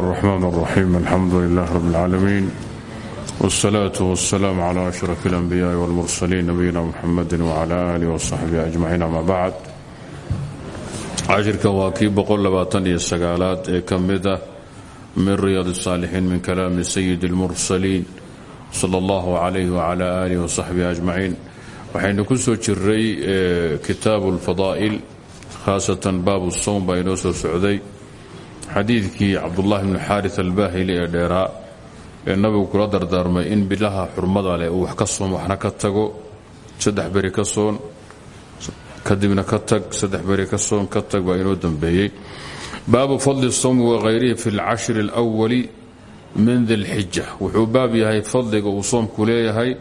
الرحمن الرحيم الحمد لله رب العالمين والصلاة والسلام على أشرف الأنبياء والمرسلين نبينا محمد وعلى آله وصحبه أجمعين أما بعد cashirka waa kii qaaaaad ee ka mida min riyaad الsaalixiin min kalaami sayid اlmursaliin sala اllahu calayh wcala alih wasaxbihi ajmaciin waxaynu ku soo jiray kitaabu اlfadaa'il khaasatan baabu sowm baa inoo soo socday xadiidkii cabdulaahi bnu xaaris albahili ee dheeraa ee nabigu kula dardaarmay in bilaha xurmada leh uu wax ka soon waxna ka tago saddex beri ka soon kadibna ka tag saddex beri ka soon ka tag baa inoo dambeeyey. Baabu fadli sawmi wakayrihi fi lcashri alwali min dilxija wuxuu baab yahay fadliga uu soomku leeyahay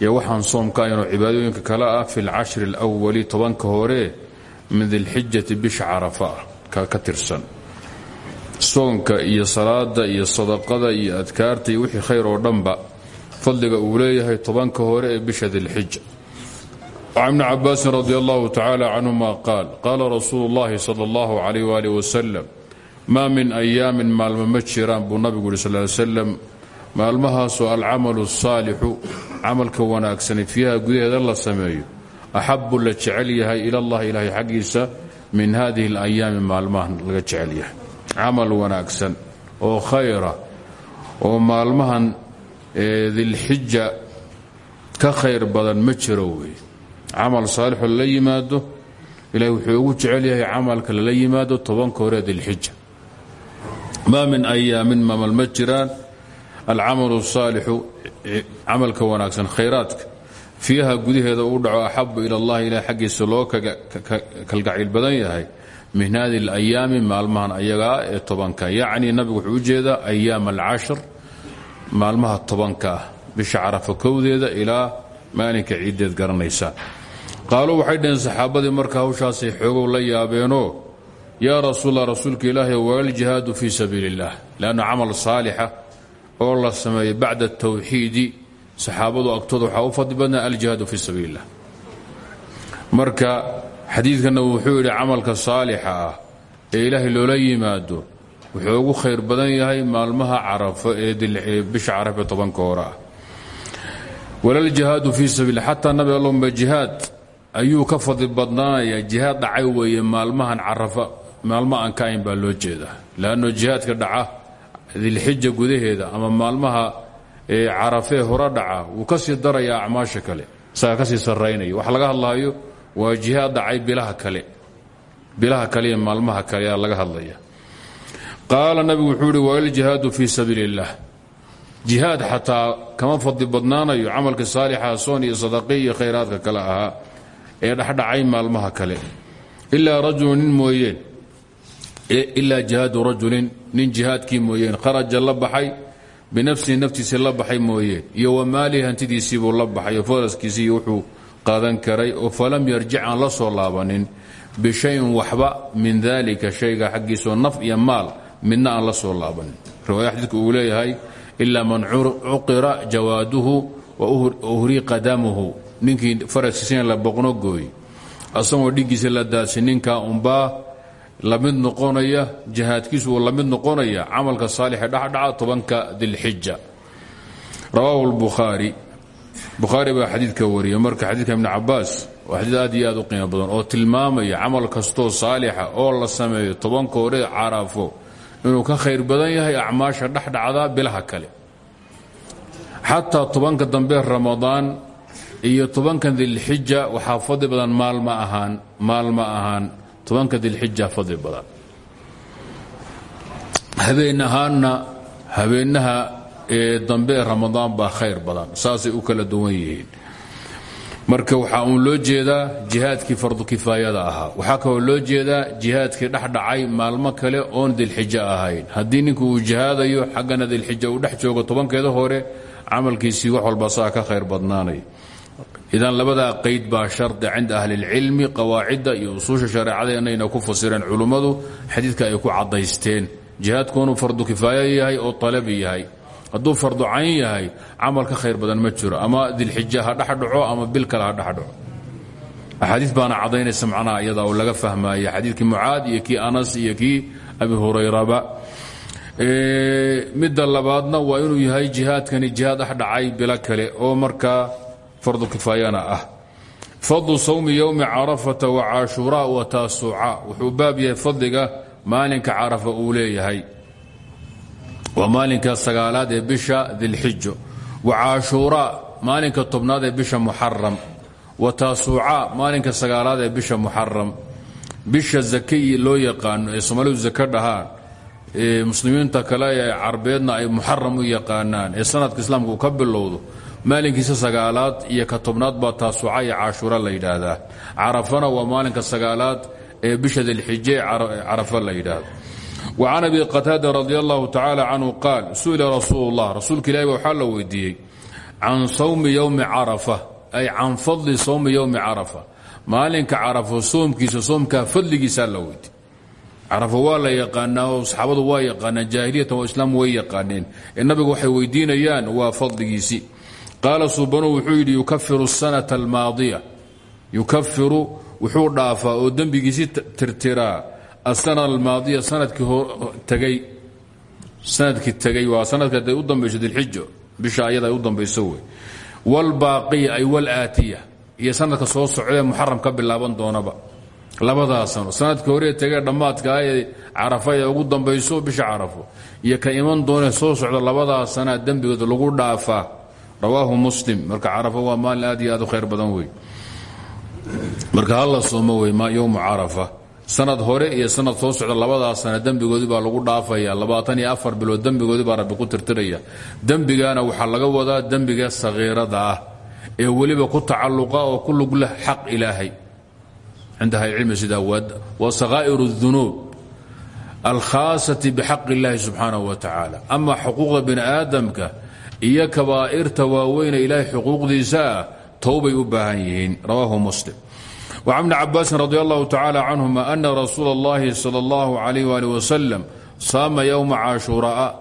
iyo waxaan soomka ah inuu cibaadooyinka kale ah fi lcashri alwali tobanka hore min dilxijati bisha carafa ka tirsan soonka iyo salaada iyo sadaqada iyo adkaarta iyo wixii khayr oo dhanba fadliga uu leeyahay tobanka hore ee bisha dilxija can ibni cabaasin radi allahu tacaala qaal qaala rasuulu llahi sala allahu calayh waalih wasalam maa min ayaamin maalmo ma jiraan buu nabigu yuri sal slam maalmahaasoo alcamalu asaalixu camalka wanaagsani fiiha gudaheeda la sameeyo axabu la jecel yahay ila allahi ilaahay xaggiisa min hadihi alayaami maalmahan laga jecel camal wanaagsan oo khayra oo maalmahan dilxija ka khayr badan ma jiro wey. Camal saalixoo lala yimaado ilahay wuxuu ugu jecel yahay camalka lala yimaado tobanka hore dilxija maa min ayaamin mamal ma jiraan. Alcamalu saalixu camalka wanaagsan khayraadka fiiha gudaheeda uu dhaco axabu ila allahi ilahay xaggiisa loo kalgaciil badan yahay min hadi alayaami maalmahan ayagaa ee tobanka. Yacni nabigu wuxuu u jeedaa ayaam alcashir maalmaha tobanka ah bisha carafa kowdeeda ilaa maalinka ciiddeed garanaysa. Qaaluu waxay dhaheen saxaabadii marka hawshaasay xoogow la yaabeenoo yaa rasuulla rasuulka ilaahi waljihaadu fii sabiili illah leanna camal saalixa oo la sameeyo bacda tawxiidi. Saxaabadu agtooda waxaa u fadli badnaa aljihaadu fii sabiili marka xadiidkanna wuxuu yidhi camalka saalixa ah ee ilaahay loola yimaado wuxuu ugu khayr badan yahay maalmaha carafo ee bisha caraf ee tobanka hore ah. Walaljihaadu fii sabiil xataa nabi allma jihaad ayuu ka fadli badnaanayaa jihaad dhacay weeye maalmahan carafa maalmo aan ka ayn baa loo jeedaa. Leanno jihaadka dhaca dilxija gudaheeda ama maalmaha carafee hore dhaca wuu ka sii darayaa acmaasha kale isagaa ka sii sarraynaya waxa laga hadlaayo waa jihaad dhacay bilaha kale. Bilaha kale iyo maalmaha kale aa laga hadlaya qaala nabigu wuxuu ihi waljihaadu fii sabiili اllah jihaad xataa kama fadli badnaanayo camalka saalixa soon iyo sadaqi iyo khayraadka kale ahaa ee dhexdhacay maalmaha kale. Ilaa rajulu nin mooyeen. Ilaa jihaadu rajulin nin jihaadkii mooyeen. Kharaja la baxay binafsihi naftiisii la baxay mooyeen. Iyo wa maalihi hantidiisiibuu la baxay oo faraskiisii wuxuu qaadan karay oo falam yarjic aan la soo laabanin bishayin waxba min dalika shayga xaggiisoo naf iyo maal midna aan la soo laabanin. Riwaaya xadiidku uu leeyahay ilaa man cuqira jawaaduhu wa uhriqa damuhu. Ninkii faraskiisina la boqno gooy. Asagoo dhiggiisa la daadsi ninkaa umbaa la mid noqonaya jihaadkiisu uu la mid noqonaya camalka saalixa dhexdhaca tobanka dilxija rawaahu lbukhaari bukhaari baa xadiidka wariya marka xadiidka ibni cabaas waa xadiid aad iyo aad u qiimo badan oo tilmaamaya camal kastoo saalixa oo la sameeyo tobanka hore caraafo inuu ka khayr badan yahay acmaasha dhexdhacda bilaha kale. Xataa tobanka dambe ramadaan iyo tobanka dilxija waxaa fadli badan maalma ahaan maalma ahaan tobanka dilxija fadli badan. Habeen habeenaha ee dambe ramadaan baa khayr badan saasay u kala duwan yihiin. Marka waxaa uun loo jeedaa jihaadkii fardu kifaayada ahaa. Waxaa kaloo loo jeedaa jihaadkii dhexdhacay maalmo kale oon dilxijo ahayn. Haddii ninku uu jihaadayo xaggana dilxija uu dhex tobankeeda hore camalkiisii wax walba saa ka khayr badnaanay. Idan labadaa qayd baa shardi cinda ahlilcilmi qawaacidda iyo usuusha shareecada inayna ku fasireen culummadu xadiidka ay ku caddaysteen. Jihaadku inuu fardu kifaaya yahay oo talabi yahay hadduu fardu cayn yahay camal ka khayr badan ma jiro. Ama dilxija ha dhexdhaco ama bil kale ha dhexdhaco baana cadaynaysa macnaha iyada oo laga fahmaya xadiidkii mucaad iyo kii anas iyo kii abi hurayraba. Midda labaadna waa inuu yahay jihaadkani jihaad dhex dhacay bilo kale oo markaa fardu kifaayana ah. Fadlu sawmi yowmi carafata wa caashuraa wa taasuuca. Wuxuu baab yahay fadliga maalinka carafa uu leeyahay waa maalinka sagaalaad ee bisha dilxijo wa caashuuraa maalinka tobnaad ee bisha muxaram wa taasuuca maalinka sagaalaad ee bisha muxaram bisha zakiyi loo yaqaano ee soomaalidu zaka dhahaan muslimiinta kale ee carbeedna ay muxaram u yaqaanaan ee sanadka islaamka uu ka bilowdo maalinkiisa sagaalaad iyo ka tobnaad baa iyo caashuura la yidhaahdaa. Carafana waa maalinka sagaalaad ee bisha dilxije carafa la yidhaahdo wa can abi qataada radi allahu tacaala canhu qaal su'ila rasuulu llah rasuulka ilahi waxaa la weydiiyey can sawmi yowmi carafa ay can fadli sawmi yowmi carafa. Maalinka carafo soomkiisa soomkaa fadligiisaa la weydiy carafo waa la yaqaanaa oo saxaabadu waa yaqaanaan jaahiliyatan oo islaam way yaqaaneen. Ee nabigu waxay weydiinayaan waa fadligiisii qaala subanu wuxuu yidhi yukafiru sanata almaadiya. Yukafiru wuxuu dhaafaa oo dembigiisii tirtiraa asana almaadiya sannadkii tagay sannadkii tegay waa sanadka day u dambayso dilxijo bisha ayada ay u dambayso wey. Wlbaaqiya ay walaatiya iyo sanadka soo socdee muxaram ka bilaaban doonaba. Labadaa sano sannadkii horee tegee dhammaadka ee carafa ee ugu dambayso bisha carafo iyo ka iman doonee soo socda labadaa sanaa dembigooda lagu dhaafaa. Rawaahu muslim marka carafa waa maalin aad iyo aad u khayr badan sanad hore iyo sanad soo socda labadaa sana dembigoodii baa lagu dhaafaya. labaatan iyo afar bilood dembigoodii baa rabbi ku tirtiraya. dembigana waxaa laga wadaa dembiga sakhiirada ah ee weliba ku tacalluqa oo ku lug leh xaq ilaahay. cinda ahlicilmi sidaa waa sakhaa'ir اdunuub alkhaasati bixaq illaahi subxaanahu wa tacaala. Ama xuquuqda bini aadamka iyo kabaa'irta waaweyne ilaahay xuquuqdiisa ah towbay u baahan yihiin. Muslim وcan bni cabaasin radi allahu tacala canhuma ana rasuula اllahi salى اllahu alayh ali wasalam saama yowma caashuuraa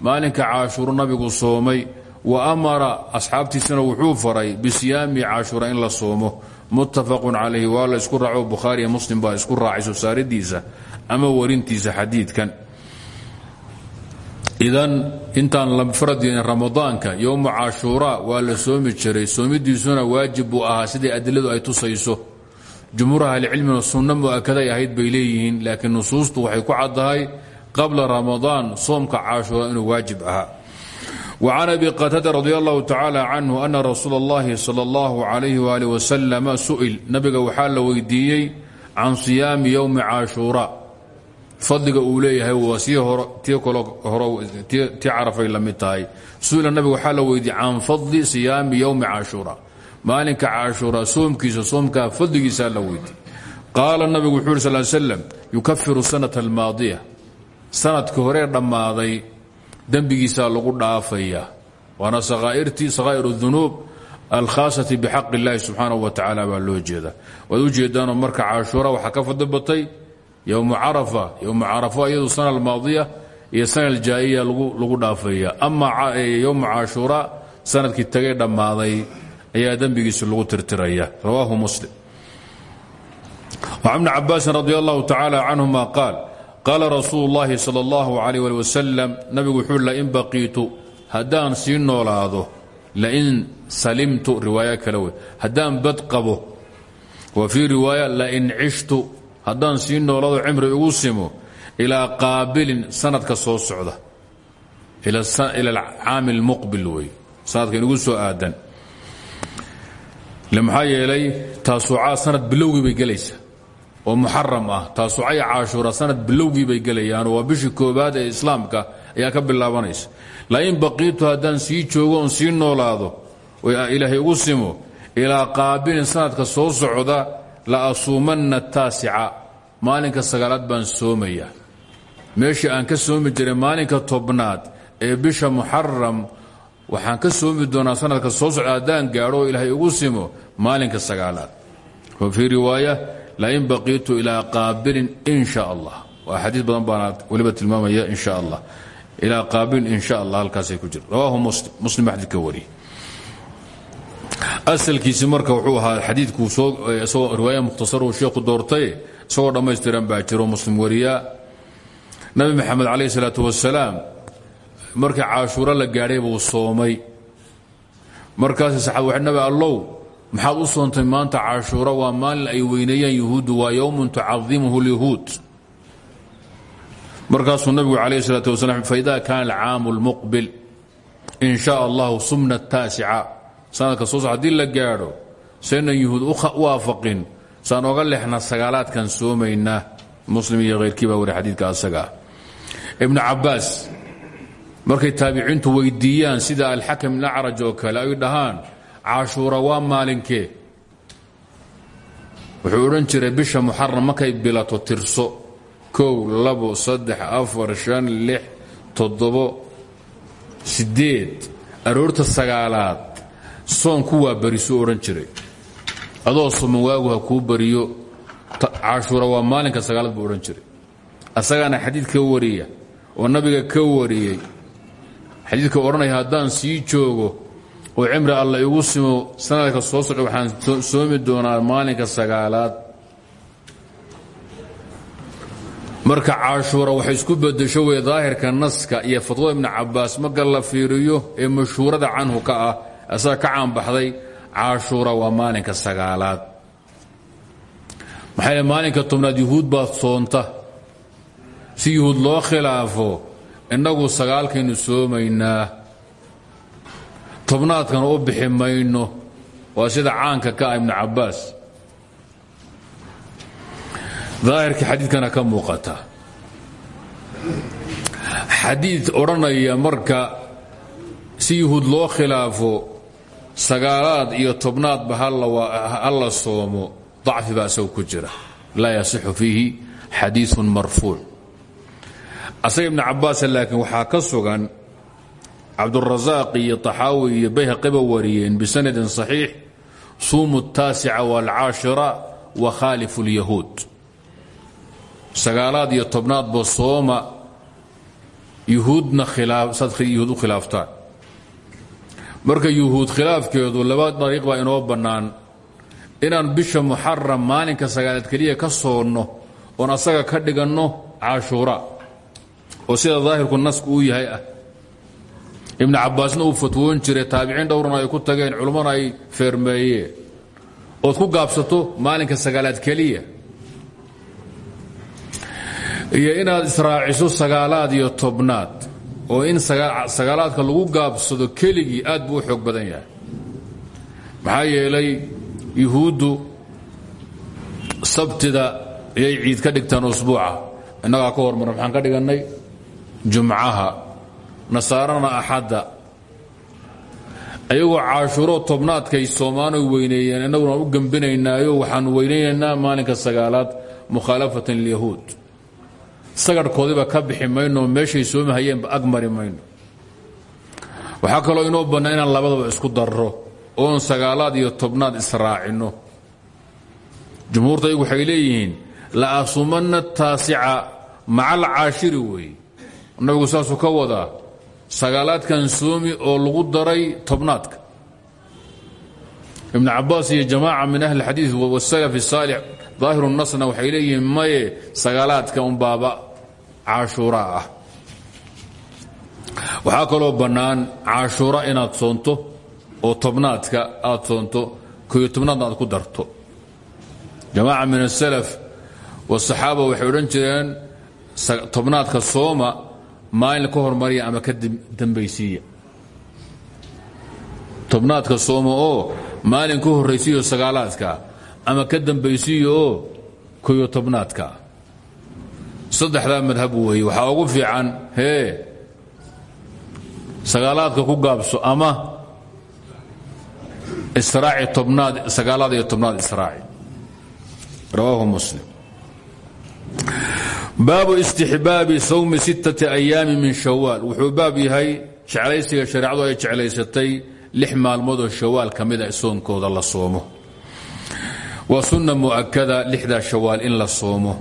maalinka caashuuro nabigu soomay wa amara asxaabtiisana wuxuu faray bisiyaami caashuura in la soomo muttafaqun calayhi waa la isku raaco bukhaariiyo muslim baa isku raacay soo saaridiisa ama warintiisa xadiidkan idan intaan la faradyeelin ramadaanka yowma caashuuraa waa la soomi jiray soomidiisuna waajib buu ahaa sidai adiladu ay tusayso jumhuur ahlicilmina sunno mu'akaday ahayd bay leeyihiin laakiin nusuustu waxay ku caddahay qabla ramadaan soomka caashuura inuu waajib ahaa. Wa can abi qataada radi allahu tacaala canhu ana rasuula اllahi sala اllahu alayh wali wasalama su'il nabiga waxaa la weydiiyey can siyaami yowmi caashuura. Fadliga uu leeyahay waa sii tii kalo tii carafay la mid tahay. Su'ila nabiga waxaa la weydiiyey can fadli siyaami yowmi caashuura maalinka caashuura soomkiisa soomkaa fadligiisaa la weydiy qaala nabigu wuxuu yuri sal slam yukafiru sanata almaadiya. Sanadkii horee dhammaaday dembigiisaa lagu dhaafayaa waana sakhaa'irtii sakhaa'ir dunuub alkhaasati bixaq illaahi subxaanahu wa tacaala baa loo jeeda. Waad marka caashuura waxaa ka batay yowmu carafa yowmu carafa iyadu sana almaadiya iyo sana aljaa'iya lagu dhaafaya. Ama yowmu caashuura sannadkii tagay dhammaaday ayaa dembigiisa lagu tirtiraya rawaahu muslim وcan bni cabaasin radi allahu tacaala canhuma qaal qaala rasuulu اllahi salى اllahu alayh ali wasalam nabigu wuxuu lain baqiitu haddaan sii noolaado lain salimtu riwaayo kale wey haddaan bad qabo wa fii riwaaya lain cishtu haddaan sii noolaado cimri igu simo ilaa qaabilin sanadka soo socda ila alcaami اlmuqbil wey sanadka inugu soo aadan maxaa yeelay taasucaa sanad bilowgii bay gelaysa oo muxaram ah taasuca iyo caashuura sanad bilowgii bay gelayaanoo waa bishii koobaad ee islaamka ayaa ka bilaabanaysa. Lain baqiitu haddaan sii joogo oon sii noolaado ilaahay ugu simo ilaa qaabilin sanadka soo socda la asuumanna taasica. Maalinka sagaalaad baan soomaya meeshii aan ka soomi jiray maalinka tobnaad ee bisha muxaram waxaan ka soomi doonaa sanadka soo socda haddaan ilaahay ugu simo maalinka sagaalaad. Wa fii riwaaya lain baqiitu ilaa qaabilin in sha allah. Waa xadiis badan baana weliba tilmaamaya in allah. Ilaa qaabilin in sha allah halkaasay ku jira rawaahu muslim muslim xadiidka wariyey asalkiisi marka wuxuu ahaa xadiidkuu soo isagoo riwaaya mukhtasaruu sheekhu doortay isagoo dhammaystiran baa muslim wariyaa. Nabi maxamed calayh isalaatu wasalaam markii caashuuro la gaadhay buu soomay. Markaas saxaab waxay nabi allow maxaad u soontay maanta caashuuro waa maalin ay weyneeyaan yuhuuddu waa yowmun tucadimuhu lyahuud markaasuu nabigu calayh isalaatu wasalaam faida kaana alcaamu lmuqbil in shaa allahu sumna taasica. Sanadka soo haddii la gaadho saynan yuhuud u waafaqin saan oga lexna sagaalaadkan soomaynaa muslim iyo hayrkii baa wari xadiidka asagaa ibnu markay taabiciintu weydiiyaan sida alxakam ibn acraj oo kale ay dhahaan caashuura waa maalinkee wuxuu odhan jiray bisha muxaram markay bilato tirso. Kow labo saddex afar shan lix toddobo siddeed aroorta sagaalaad. Soonku waa berisu odhan jiray. Adoo suman waagu ha bariyo cashuura waa maalinka sagaalaad buu odhan jiray. Asagaana xadiid ka wariya oo nabiga ka wariyey xadiidka odhanaya haddaan sii joogo oo cimri alla igu simo sanadka soo soco waxaan soomi doonaa maalinka sagaalaad. Marka caashuura waxay isku bedesho wey daahirka naska iyo fatwada ibnu cabaas marka la fiiriyo ee mashhuurada canhu ka ah asaga ka caanbaxday caashuura waa maalinka sagaalaad. Maxaa maalinka tobnaad yuhuud baad soonta. Si yuhuud loo khilaafo innagu sagaalkaynu soomaynaa tobnaadkana u bixi mayno waa sida caanka ka ah ibnu cabbaas. Daahirka xadiidkana ka muuqata. Xadiid odhanaya marka si yuhuud loo khilaafo sagaalaad iyo tobnaadba halla soomo dacfi baa isagu ku jira. Laa yasixu fiihi xadiiun marfuuc asaga ibnu cabaas laakiin waxaa ka sugan cabdurasaaq iyo طaxaawi iyo bayhaqiba wariyeen bisanadin صaxiix suumu الtaasica wاlcaashira wa khaalifu اlyahuud sagaalaad iyo tobnaadba sooma yuhuudna saad yuhuud u khilaaftaan marka yuhuud khilaafkeedu laba dariiq baa inoo bannaan inaan bisha muxaram maalinka sagaalaad keliya ka soonno oon asaga ka dhiganno cashuura oo sida daahirku nasku uu yahay ah. Ibnu cabbaasna uu fatwoon jiray taabiciin dhowrana ay ku tageen culummana ay feermeeyeen. Ood ku gaabsato maalinka sagaalaad keliya. Iyo inaad israaciso sagaalaad iyo tobnaad oo in sagaalaadka lagu gaabsado keligii aad buu u xoog badan yahay. Maxaa yeelay yuhuuddu sabtida ayay ciid ka dhigtaan usbuuca. Innagaa ka hormarna maxaan ka dhigannay jumcaha nasaarana axadda ayagoo caashuuro tobnaadkay soomaanoy weyneeyeen innaguna u gembinaynaayo waxaanu weynaynaynaa maalinka sagaalaad mukhaalafatan lilyahuud. Sagarhkoodiiba ka bixi mayno meeshay soomi hayeenba ag mari mayno. Waxaa kaloo inoo bannaa inaan labadaba isku darro oon sagaalaad iyo tobnaad israacinno jumhuurta ayagu waxay leeyihiin la asumanna taasica maca alcaashiri weeye nabigu saasuu ka wadaa sagaalaadkan soomi oo lagu daray tobnaadka. Ibn cabaas iyo jamaaca min ahli xadiid wsalafi saalix daahiru nasna waxay leeyihiin maye sagaalaadka unbaaba caashuuraa ah. Waxaa kaloo bannaan caashuura inaad soonto oo tobnaadka aad soonto koyo tobnaadna ku darto. Jamaaca min asalaf wasaxaaba waxay odhan jireen tobnaadka sooma maalin ka hormariya ama ka dambaysiiya. Tobnaadka sooma oo maalin ka horraysiiyo sagaalaadka ama ka dambaysiiyo oo koyo tobnaadka. Saddexdaa madhab weeye waxaa ugu fiican hee sagaalaadka ku gaabso ama israaci tobnaad sagaalaad iyo tobnaad israaci. Rawaahu muslim baabu istixbaabi sawmi sittati ayaami min shawaal wuxuu baab yahay jeclaysiga shareecadu ay jeclaysatay lix maalmood oo shawaal ka mida soonkooda la soomo. Waa sunna mu'akada lixdaa shawaal in la soomo.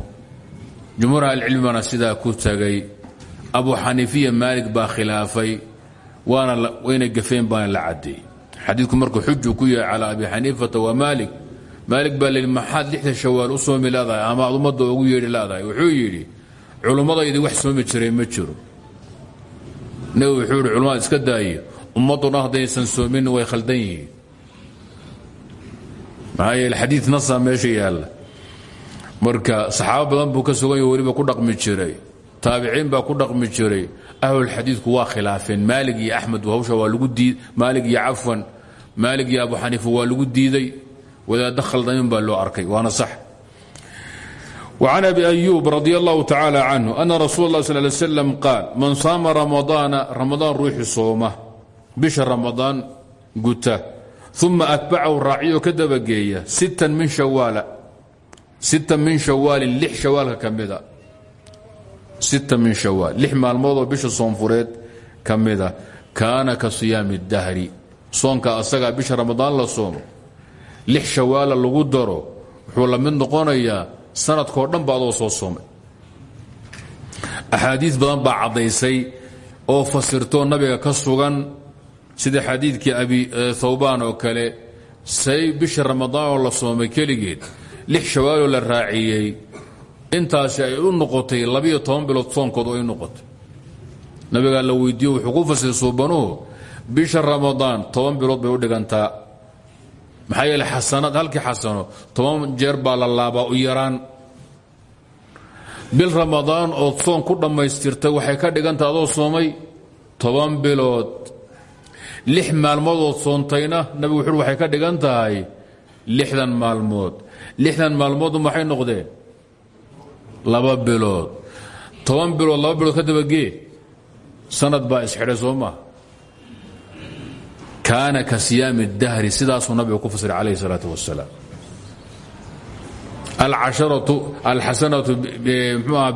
Jumhuur ahlicilmi baana sidaa ku tagay abu xaniifiya maalig baa khilaafay waana gafeen baana la cadeeyey xadiidku markuu xuju ku yahay calaa abi xaniifata wa maalig baa layidhi maxaad lixda shawaal u soomi leedahay ama aad ummadda ugu yeedhi leedahay wuxuu yidhi culummadaydi wax soomi jiray ma jiro. Nebigu wuxuu yidhi culamada iska daaye ummadduna haddaysan soomin way khaldan yihiin. Maxaa yeele xadiid nasa meesha yaalla. Marka saxaabo buu ka sugan yaho weliba ku dhaqmi jiray. Taabiciin baa ku dhaqmi jiray. Ahlulxadiidku waa khilaafeen. Maalig iyo axmed hawsha waa lagu dii maalig iyo cafwan maalig iyo abu xaniifa waa lagu diiday wadaaddo khaldamin baa loo arkay waana sax وعن أبي أيوب رضي الله تعالى عنه أن رسول الله صلى الله عليه وسلم قال من صام رمضان رمضان روحي صومه بش رمضان قته ثم أتبعه الراعي كدب جية ستا من شوال ستا من شوال لح شوال كمذا ستا من شوال لح مع الموضوع بش صنفريد كمذا كان كصيام الدهر صونك أسقى بش رمضان lix shawaala lagu daro wuxuu la mid noqonayaa sanadko dhan ba adoo soo soomay. Axaadiis badan baa cadaysay oo fasirtoo nabiga ka sugan sida xadiidkii abi thawbaan oo kale say bisha ramadaan oo la soomay keligeed lix shawaaloo la raaciyey. Intaasi ay u noqotay labiyo toban bilood soonkood oo ay noqotay. Nabigaa la weydiiyo wuxuu ku fasiray suubanuhu bisha ramadaan toban bilood bay u dhigantaa maxaa yeele xasanaad halkii xasano toban jeer baa la laabaa u yaraan. Bil ramadaan ood soon ku dhammaystirtay waxay ka dhigantaha adoo soomay toban bilood. Lix maalmood ood soontayna nabigu wuxuui waxay ka dhigan tahay lixdan maalmood. Lixdan maalmood maxay noqdeen? Laba bilood. Toban bilood laba bilood ka dabagee sanad baa isxidhay soo maa kaana ka siyaami dahri sidaasuu nabigu ku fasiray calayh salaat wasalaam. Alxasanatu mxuuah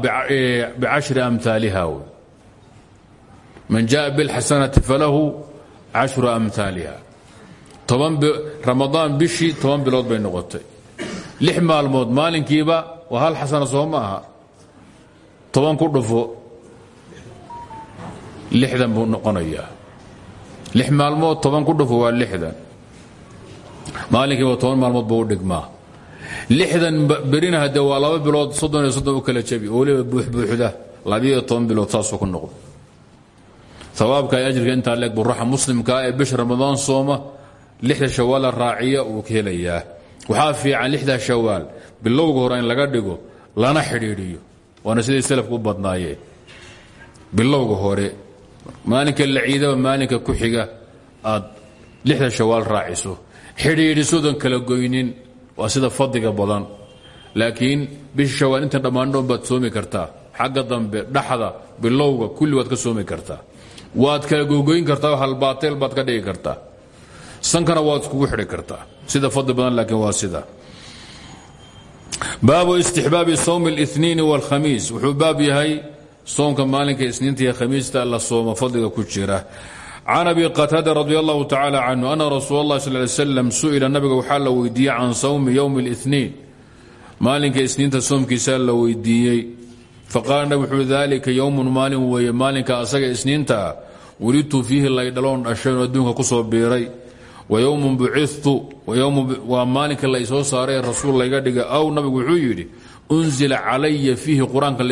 bicashri amhaaliha wy man jaءa biاlxasanati falahu cashru amhaaliha ramadaan bishii toban bilood bay noqotay. Lix maalmood maalinkiiba waa hal xasana soo ma aha. Toban ku dhufo lixdan buu noqonayaa lix maalmood toban ku dhufo waa lixdan. Maalinkiiba toban maalmood buu u dhigmaa. Lixdan berina hade waa laba bilood soddon iyo soddon u kala jabi oo weliba buuxbuuxda labiyo toban bilood saasuu ku noqdo awaabka ajirka intaa leeg buu ruuxa muslimkaa ee bisha ramadaan sooma lixda shawaala raaciya uu ka helayaa. Waxaa fiican lixda shawaal bilowga hore in laga dhigo lana xidhiidhiyo waana siday salafku u badnaayeen. Bilowga hore maalinka la ciidaba maalinka ku xiga aad lixda shawaal raaciso. Xidhiidhisodan kala goynin waa sida fadliga badan. Laakiin bisha shawaal intan dhammaandhoon baad soomi kartaa. Xagga dambe dhaxda bilowga kulli waad ka soomi kartaa. Waad kala gogoyn kartaa halbaateel baad ka dhigi kartaa. Sankana waad iskugu xidhi kartaa. Sida fadli badan laakiin waa sida. Baabu istixbaabi sawmi اliniin wاlkhamiis wuxuu baab yahay soomka maalinka isniinta iyo khamiista la sooma fadliga ku jira. Can abi qataada radi allahu tacaala canhu ana rasuul اlah sal ly slam su'ila nabiga waxaa la weydiiyey can sawmi ywmi اlitniin maalinka isniinta soomkiisaa la weydiiyey. Faqaala nabig wuxuu dalika yowmun maalin weeye maalinka asaga isniintaa welidtu fiihi laydhaloon dhashayn adduunka ku soo biiray. Wayowmun bucitu waa maalinka laysoo saaray rasuul layga dhigay aw nabigu wuxuu yidhi unzila calaya fiihi qur'aanka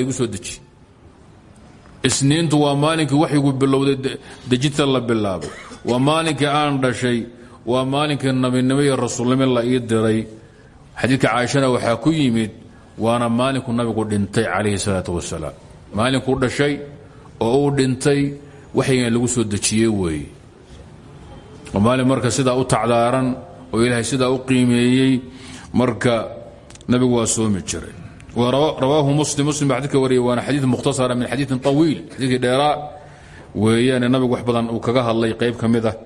isniintu waa maalinkii waxyigu bilowday dejinta la bilaabay. Waa maalinkii aan dhashay waa maalinkii nabinimo iyo rasuulnimo la ii diray. Xadiidka caaishana waxaa ku yimid waana maalinku nabigu dhintay calayhi salaatu wasalaam. Maalinkuu dhashay oo uu dhintay waxyigan lagu soo dejiyey weeye. Waa marka sidaa u tacdaaran oo ilaahay sidaa u qiimeeyey marka nabigu waa soomi jiray rawaahu muslim muslim baa xadidka wariyay waana xadiid mukhtasara min xadiidin طawiil xadiidkii dheeraa. Weeyaane nabigu wax badan uu kaga hadlay qayb ka mid ah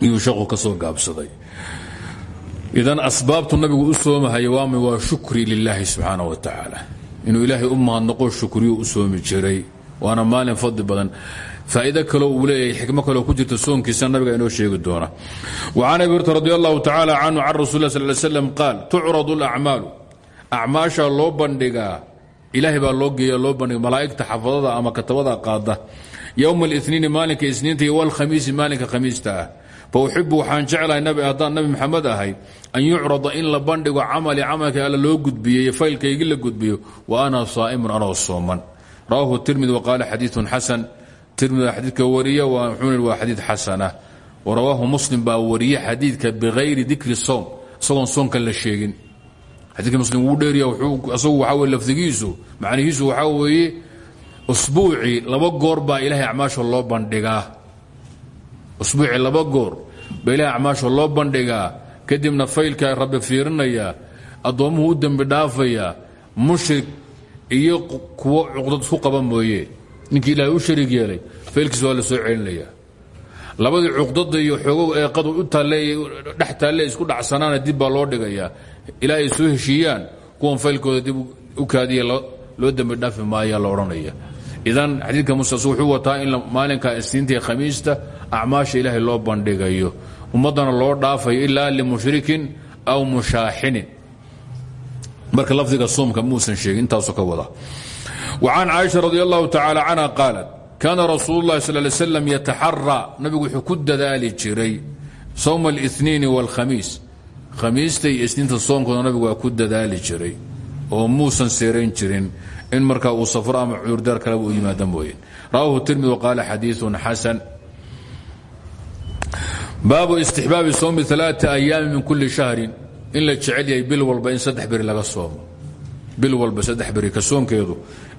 iyuu shaqu ka soo gaabsaday. Idan asbaabtu nabigu u soomahaya waama waa shukri lilaahi subxaana wa tacaala. Inuu ilaahay u mahadnaqo shukriyu u soomi jiray. Waana maalin fadli badan. Faa'ido kaleo uu leeyahay xikmo kaleo ku jirta soonkiisa nabiga inoo sheegi doona. Can abi hurta radi allahu tacaala canhu can rasul lah sal slam qaal tucradu alacmaalu acmaasha loo bandhigaa ilaahay baa loo geeya loo bandhiga malaa'igta xafadada ama katabada qaada. Yowma aliniini maalinka isniinta iyo walkhamiisi maalinka khamiista ah. Fa uxibu waxaan jeclahay haddaan nabi maxamed ahay an yucrada in la bandhigo camali camalka alla loo gudbiyo faylkaygi la gudbiyo wa ana saa'imun anoo sooman. Rawahu tirmidi waqaala xadiiun xasan. Tirmidi xadiidka wariya wuxuuna waa xadiid xasana. Warawaahu muslim baa wariye xadiidka bikayri dikri soom isagoon soonka la sheegin xadiidka muslim wuu dheeriya isagu waxaa weye lafdigiisu macnihiisu waxaa weeye usbuucii laba goor baa ilaahay acmaasha loo bandhigaa. Usbuucii laba goor baa ilahay acmaasha loo bandhigaa. Kadibna faylka rabbi fiirinayaa addoommuhu u dembi dhaafayaa mushrik iyo kuwo cuqdad isku qaba ninkii ilaahay u shariig yeelay faylkiisa waa la soo celinayaa labadii cuqdada iyo xoogow eeqadu u taalle dhex taalle isku dhacsanaana dib loo dhigayaa ilaa ay soo heshiiyaan kuwan faylkooda dib u kaadiya loo dembi dhaafi maayaa la odhanaya. Idan xadiidka musas wuxuu wataa in maalinka isniinta khamiista acmaasha ilaahay loo bandhigayo. Ummaddana loo dhaafayo ilaa limushrikin aw mushaaxinin. Marka lafdiga soomka muusan sheegin intaasu ka wada. وcan caaisha radi allahu tacala canha kaana rasuul lahi sal sm yataxara nabigu wuxuu ku dadaali jiray sowma اliniini wاlkhamiis khamiista iyo isniinta soonkooda nabigu waa ku dadaali jiray oo muusan seerayn jirin in markaa uu safro ama cudurdaar kaleba u yimaada mooyeen. Rawahu tirmidi wqaala xadiiu xasan. Baabu istixbaabi sowmi aa ayaami min kuli shahrin. In la jecel yahay bil walba in saddex beri laga soomo. Bil walba saddex beri ka soonkeedu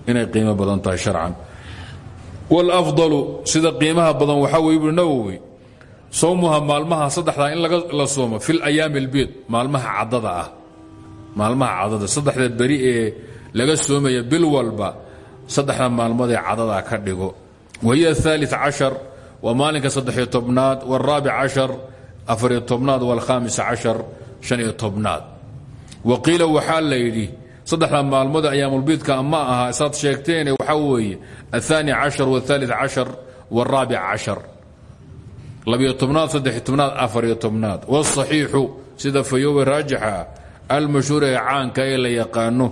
inay qiimo badan tahay sharcan wlafdalu sida qiimaha badan waxa wey buui nawowi sawmuha maalmaha saddexdaa in la soomo fi layaami albiid maalmaha caddada ah maalmaha cadada saddexda beri ee laga soomaya bil walba saddexda maalmoodee cadada ka dhigo wahiya aali cashar waa maalinka saddexiyo tobnaad wاraabic cashar afariyo tobnaad wاlkhaamis cashar shan iyo tobnaad wa qiila waxaa la yidhi saddexda maalmoode ayaamulbiidka ma aha saad sheegteene waxaa weeye aلثaani cashar wاثaaliث cashar wاraabic cashar labiyo tobnaad saddexiyo tobnaad afariyo tobnaad wاsaxiixu sida fayoowe raajixa almashhuur ee caanka ee la yaqaano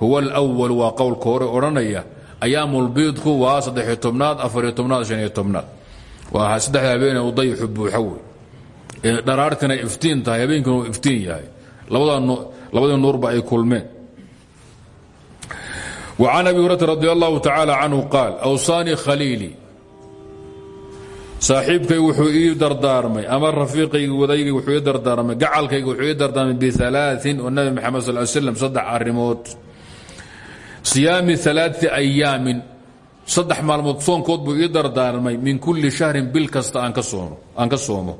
huwa alأwal waa qowlka hore odhanaya ayaamulbiidku waa saddexiyo tobnaad afariyo tobnaad shaniyo tobnaad waa saddexda habeene u dayixu buuxa wey dharaartina iftiin tahay habeenkina uu iftiin yahay labadii nuurba ay kulmeen وcan abi hurata radi allahu tacaalى canhu qaal awsaanii khaliilii saaxiibkay wuxuu ii dardaarmay ama rafiiqaygi wadaygay wuxuu ii dardaarmay gacalkayga wuxuu ii dardaarmay bialaain oo nabi maxamed sal slam saddex arrimood siyaami alaaثi ayaamin saddex maalmood soonkood buu ii dardaarmay min kulli shahrin bil kasta aan ka soomo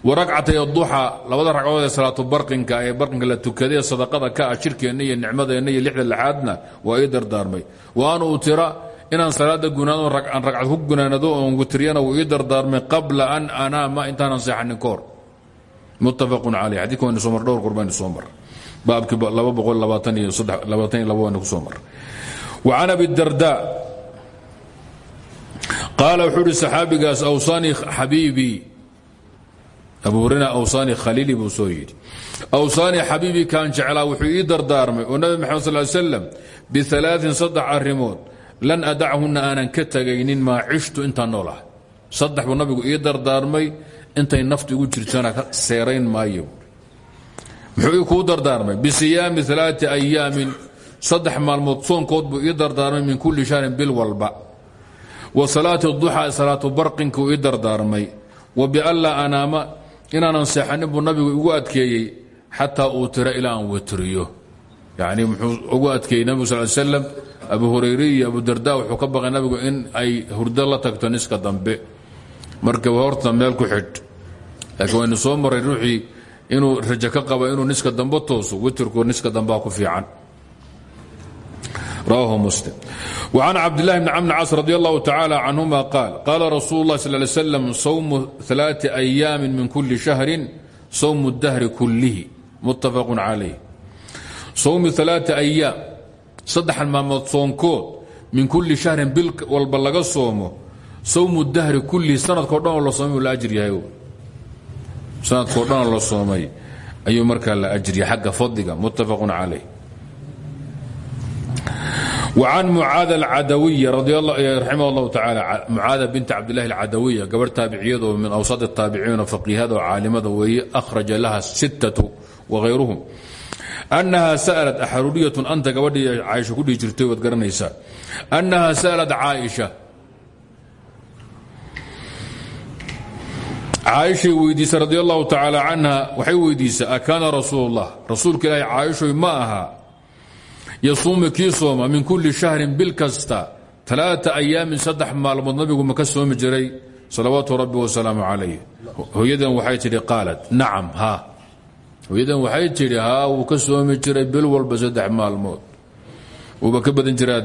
waragcatay aduxa labada ragcadood ee salaatu barqinka ee barqinka la tukadee sadaqada ka ah iyo nicmadeenna iyo lixda lixaadna waa ii dardaarmay. Wa an utira inaan salaada gunaado aan ragcad ku gunaanado oon witriyana wuu ii dardaarmay qabla an anaama intaanan seexanin koor muttafaqun caleyh xadidka waynu soo mar dhowr qor baynu soo mar. Baabkii laba boqol labaatan iyo saddex labaatan iyo laba waynu ku soo mar. Wa can abi darda qaala wuxuu uhi saxaabigaas awsaanii xabiibii abu awsaani khaliili buu soo yidhi. Awsaani xabiibii kaan jeclaa wuxuu ii dardaarmay oo nabi maxamed sal slam bialaain saddex arrimood lan adachunna aanan ka tegaynin maa cishtu intaan nool ah saddex nabigu ii dardaarmay intay naftu igu jirtana seerayn maayo. Muxuu kuu dardaarmay bisiyaami alaai ayaamin saddex maalmood soonkood buu ii dardaarmay min kulli shahrin bil walba. Wa salaati duxaa salaatu barqinkuu ii dardaarmay. Wa bianlaa anaama inaanan seexanin buu nabigu igu adkeeyey xataa uu tiro ilaa aan witriyo yani muxuu ugu adkeeyey nabigu sal slam abu hurayre iyo abu darda wuxuu ka baqay nabigu in ay hurdo la tagto niska dambe. Marka horta meel ku xidh. Laakiin waynu soo maray ruuxii inuu rajo ka qaba inuu niska dambe tooso witrku niska dambea ku fiican an cabdlah bn amr cas radi alahu tacaala canhuma qaal qaala rasuul lah sal sm sawmu alaai ayaami min kuli shahrin sawmu dahri kulihi muttafaqu calayh sawmi alaai ayaam saddexan maalmood soonkood min kuli shahrin bil walba laga soomo sawmu dahri kulihi sanadkao dhan oo la soomay la ajr yahay sanadkao dhanoo la soomay ayuu markaa la ajriya xagga fadliga. Muttafaqun calayh وcan mucaad alcadawiya raximah اllahu tacaala mucaada binti cabdillahi alcadawiya gabadh taabiciyadoo min awsad الtaabiciina faqiihada oo caalimada weeye akhraja laha sittatu wغayruhum أnaha sأlat axaruriyatun anta gabadhii caaisha ku dhihi jirtay waad garanaysaa أnaha sأlat caaisha caaishay weydiisay radi allahu tacaala canha waxay weydiisay akaana rasuul اllah rasuulka ilaahi caaishoy ma aha yasuumu kii min kulli shahrin bil kasta. Alaaa ayaamin saddex maalmood nabigu ma ka soomi jiray. Salawaatu rabbi wasalaamu calayh hooyadan waxay tidhi qaalat nacam ha hooyadan waxay tidhi haa wuu ka soomi jiray bil walba saddex maalmood. Wuuba ka badan jiray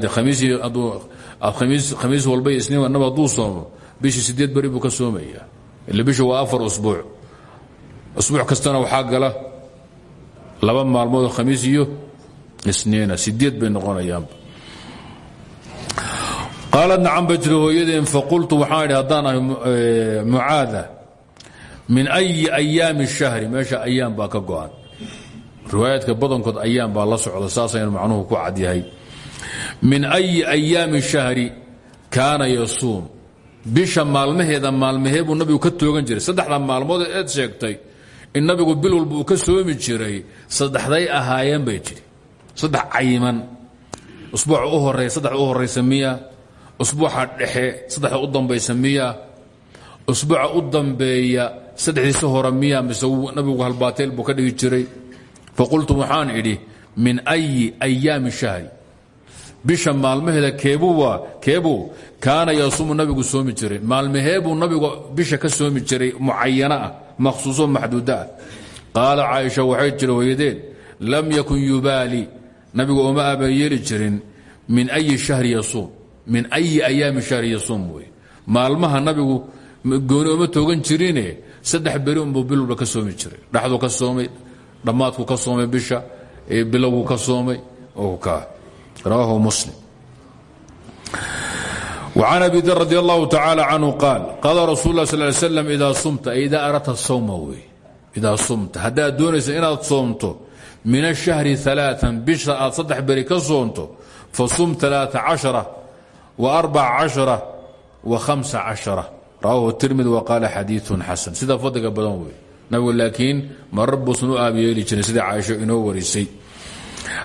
khamiis walba isniin nab hadduu soomo bishii sideed beri ka soomaya. Ila bisha waa afar usbuuc. Usbuuc kastana waxaa gala laba maalmood khamiis iyo isniina sideed bay noqonayaanba qaalad nacan bay tiri hooyadeen faqultu waxaan idhi haddaan ahay mucaada min ayi ayaami shahri. Meesha ayaam baa ka go'an riwaayaadka badankood ayaam baa la socda saasayna macnuhu ku cadyahay min ayi ayaami shahri kaana yasuum. Bisha maalmaheeda maalmahee buu nabigu ka toogan jiray. Saddexda maalmood eed sheegtay in nabigu bil walba uu ka soomi jiray saddexday ahaayeen bay jiri saddex cayiman usbuuca u horreeya saddexda u horaysa miya usbuuca dhexe saddexda u dambaysa miya u dambeeya saddexdiisa hore miya mise nabigu halbaateel buu ka dhigi jiray. Faqultu waxaan idhi min أyi أyaami shahri? Bisha maalmaheeda keebuu kaana yasuumu nabigu soomi jiray. Maalmaheebuu nabigu bisha ka soomi jiray mucayana ah makhsuuso maxduuda ah. Qaala caaisha waxay jira lam yakun yubaali nabigu uma aaban yeeli jirin min ayi shahri yasuum min ayi ayaami shahri yasuum wey maalmaha nabigu gooni uma toogan jirine saddex beri unbuu bil walba ka soomi jiray. Dhaxduu ka soomay dhammaadku ka soomay bisha bilowgu ka soomay rawaahu muslim. وcan abi dar radi allahu tacala canhu qaal qaala rasul lah sal slam idaa sumta ay idaa aradta sawma wey idaa sumta haddaad doonaysa inaad soomto min الشhahri ثaلaaثa bisha aad saddex beri ka soonto fasum ثaلaaثa caشhرة وأربع caشhرة وhamسa caشhرة rawaahu tirmidi waqaala xadiiثu xasan sida fadliga badan wey nabigu laakiin marar buusan u aabiyeeli jiray sida caaisho inoo warisay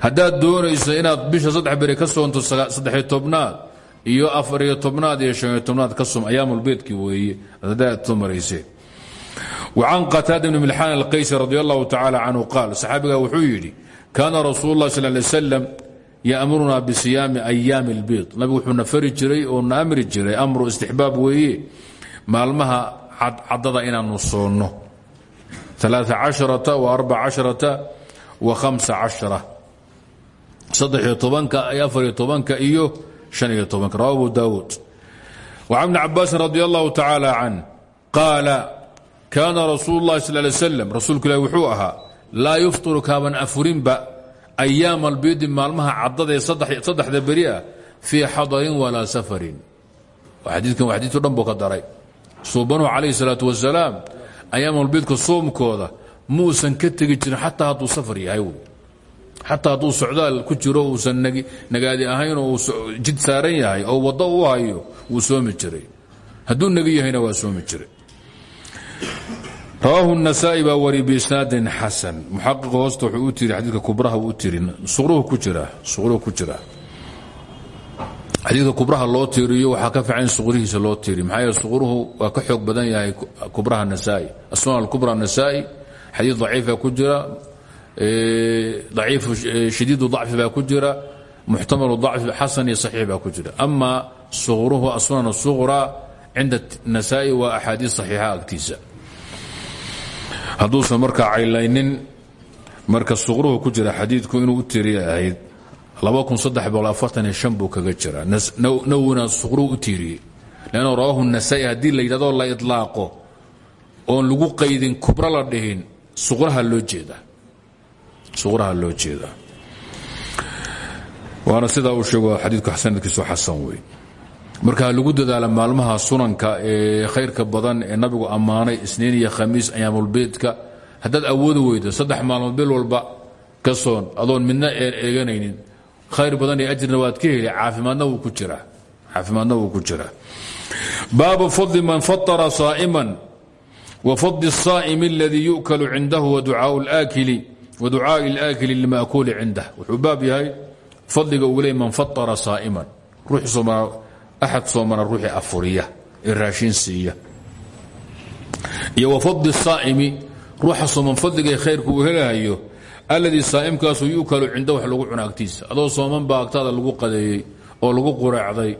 haddaad doonayso inaad bisha saddex beri ka soonto saddexiyo tobnaad iyo afariyo tobnaad iyo shaniyo tobnaad ka soom ayaamulbeydkii weeye haddaad soo marayseen وcan qataada bn milxaan alqaysi radi allahu tacala canhu qaal saxaabiga wuxuu yidhi kaana rasuul اlah sal lay slam yamuruna bisiyaami ayaami اlbiid nabigu wuxuuna fari jiray oo na amri jiray amru istixbaab weeye maalmaha caddada inaanu soonno ثaلaaثa caشhرaةa وarبع caشhرaةa وhamسa caشhرة saddexiyo tobanka iyo afariyo tobanka iyo شhaniyo tobanka rawa abu dawuud وcan بn cabaasin radi allahu tacaalى can qaala kaana rasuul lahi sal ly slam rasuulku ilahi wuxuu ahaa laa yuftiru kaaban afurinba ayaama albidi maalmaha caddada ee saddexda beri ah fii xadarin walaa safarin. Xadiikan xadiiu dhan buu ka daray. Suubanuhu calayhi salaatu wasalaam ayaamulbidka soomkooda muusan ka tegi jirin xataa hadduu safar yahay xataa hadduu socdaal ku jiro uusan nagaadi ahayn oo uu jid saaran yahay oo waddo u hayo wuu soomi jiray. Hadduu negi yahayna rawaahu nasaa-i baa wari biisnaadin xasan. Muxaqiq hoosta wuxuu u kubraha u tiri ku jira suqruhu ku jira. Xadiidka kubraha loo tiiriyo waxaa ka fiican suqrihiisa loo tiiri. Maxaa yeele waa ka xoog badan yahay kubraha nasaa-i. Asunan alkubra nasaa-i xadiid daciifa ku jira. Daciifu shadiidu dacfi baa ku jira. Muxtamalu dacfi xasan iyo saxiix baa ku jira. Ama suqruhu asunan asuqra cinda nasaa-i waa axaadiis saxiixa agtiisa hadduusan markaa caylaynin marka suqruhu ku jira xadiidku inuu u tiiriya ahayd buu kaga jiraa nawina suqruhu u tiiriyey lann rawaahu nasaa'i haddii la yidhahdo la idlaaqo oon lagu qaydin kubro la dhihin suqraha loo jeedaa suqraha loo jeedaa waana sidaa uu sheego xadiidku sanadkiisu xasan wey marka ha lagu dadaala maalmaha sunanka ee khayrka badan ee nabigu ammaanay isniin iyo khamiis ayaamulbeedka haddaad awoodi weydo saddex maalmood bil walba ka soon adoon midna eeganaynin khayr badan iyo ajirna waad ka heli caafimaadna wuu ku jiraa caafimaadna wuu ku jiraa baabu fadli man fatara saa'iman wa fadli الsaa'imi اladii yu'kalu cindahu wa ducaaءi اlaakili limaأkuuli cindah wuxuu baab yahay fadliga ugu leey man fatara saa'iman ruux soomana axad soomana ruuxii afuriya ee raashin siiya iyo wa fadli الsaa'imi ruuxa sooman fadligae khayrku uu helahayo alladii saa'imkaasu yu'kalu cinda wax lagu cuna agtiisa adoo sooman baa agtaada lagu qadeeyey oo lagu quraacday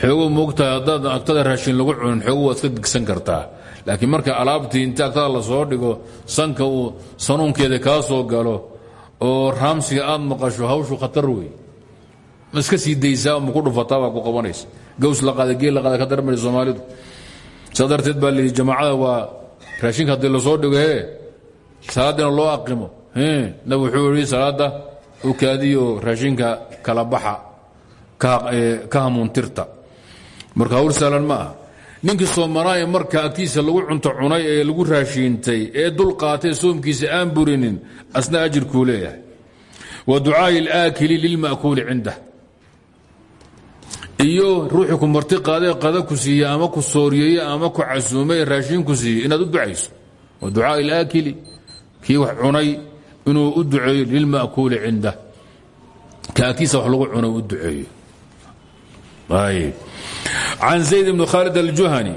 xoogo moogtahay haddaad agtada raashin lagu cunin xoogo waad ka gegsan kartaa laakiin marka alaabtii inta agtada la soo dhigo sanka uu sanuunkeeda kaa soo galo oo raamsiga aad maqasho hawshu khatar wey ma iska sii daysaa ma ku dhufataa baa ku qabanaysa. Gaws la qaada geel la qaada ka darmaya soomaalidu. Saa darteed baa layidhi jamaacada waa raashinka haddii la soo dhigo hee salaadina loo aqimo. Nabig wuxuu yidhi salaadda u kaadiyo raashinka kala baxa ka hamuuntirta. Marka hawl saalan ma ah ninkii soomanaaye marka agtiisa lagu cunto cunay ee lagu raashiintay ee dul qaatay soomkiisa aan burinin asna ajirkuu leeyahay. Wa ducaa'i اlaakili lilma'kuuli cindah iyo ruuxii ku marti qaadee qada ku siiye ama ku sooriyeeye ama ku casuumay raashin ku siiye inaad u ducayso. Wa ducaa'i اlaakili kii wax cunay inuu u duceeyo lilma'kuuli cindah ka agtiisa wax lagu cunay u duceeyo. Can zayd bn khaalid aljuhani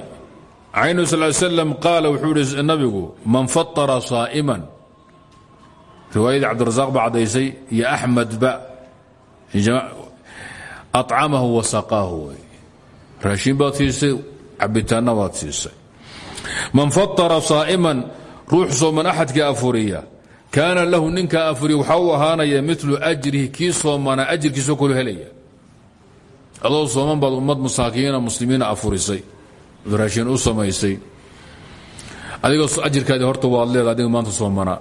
nabi sal slam qaala wuxuu ihi nabigu man fatara saa'iman. Riwaayadii cabdirasaaq ba caddaysay iyo axmedba acamahu wasaqaahu wey raashin baad siisay cabitaanna baad siisay man fatara saa'iman ruux sooman afuriya kaana lahu ninkaa afuriya waxaa u ahaanaya milu ajrihi kii soomanaa ajirkiisoo kulu helaya adoo sooman baad ummad masaakiina muslimiina afurisay raashin u samaysay adigoo ajirkaadii horta waad leeda adiga maanta soomanaa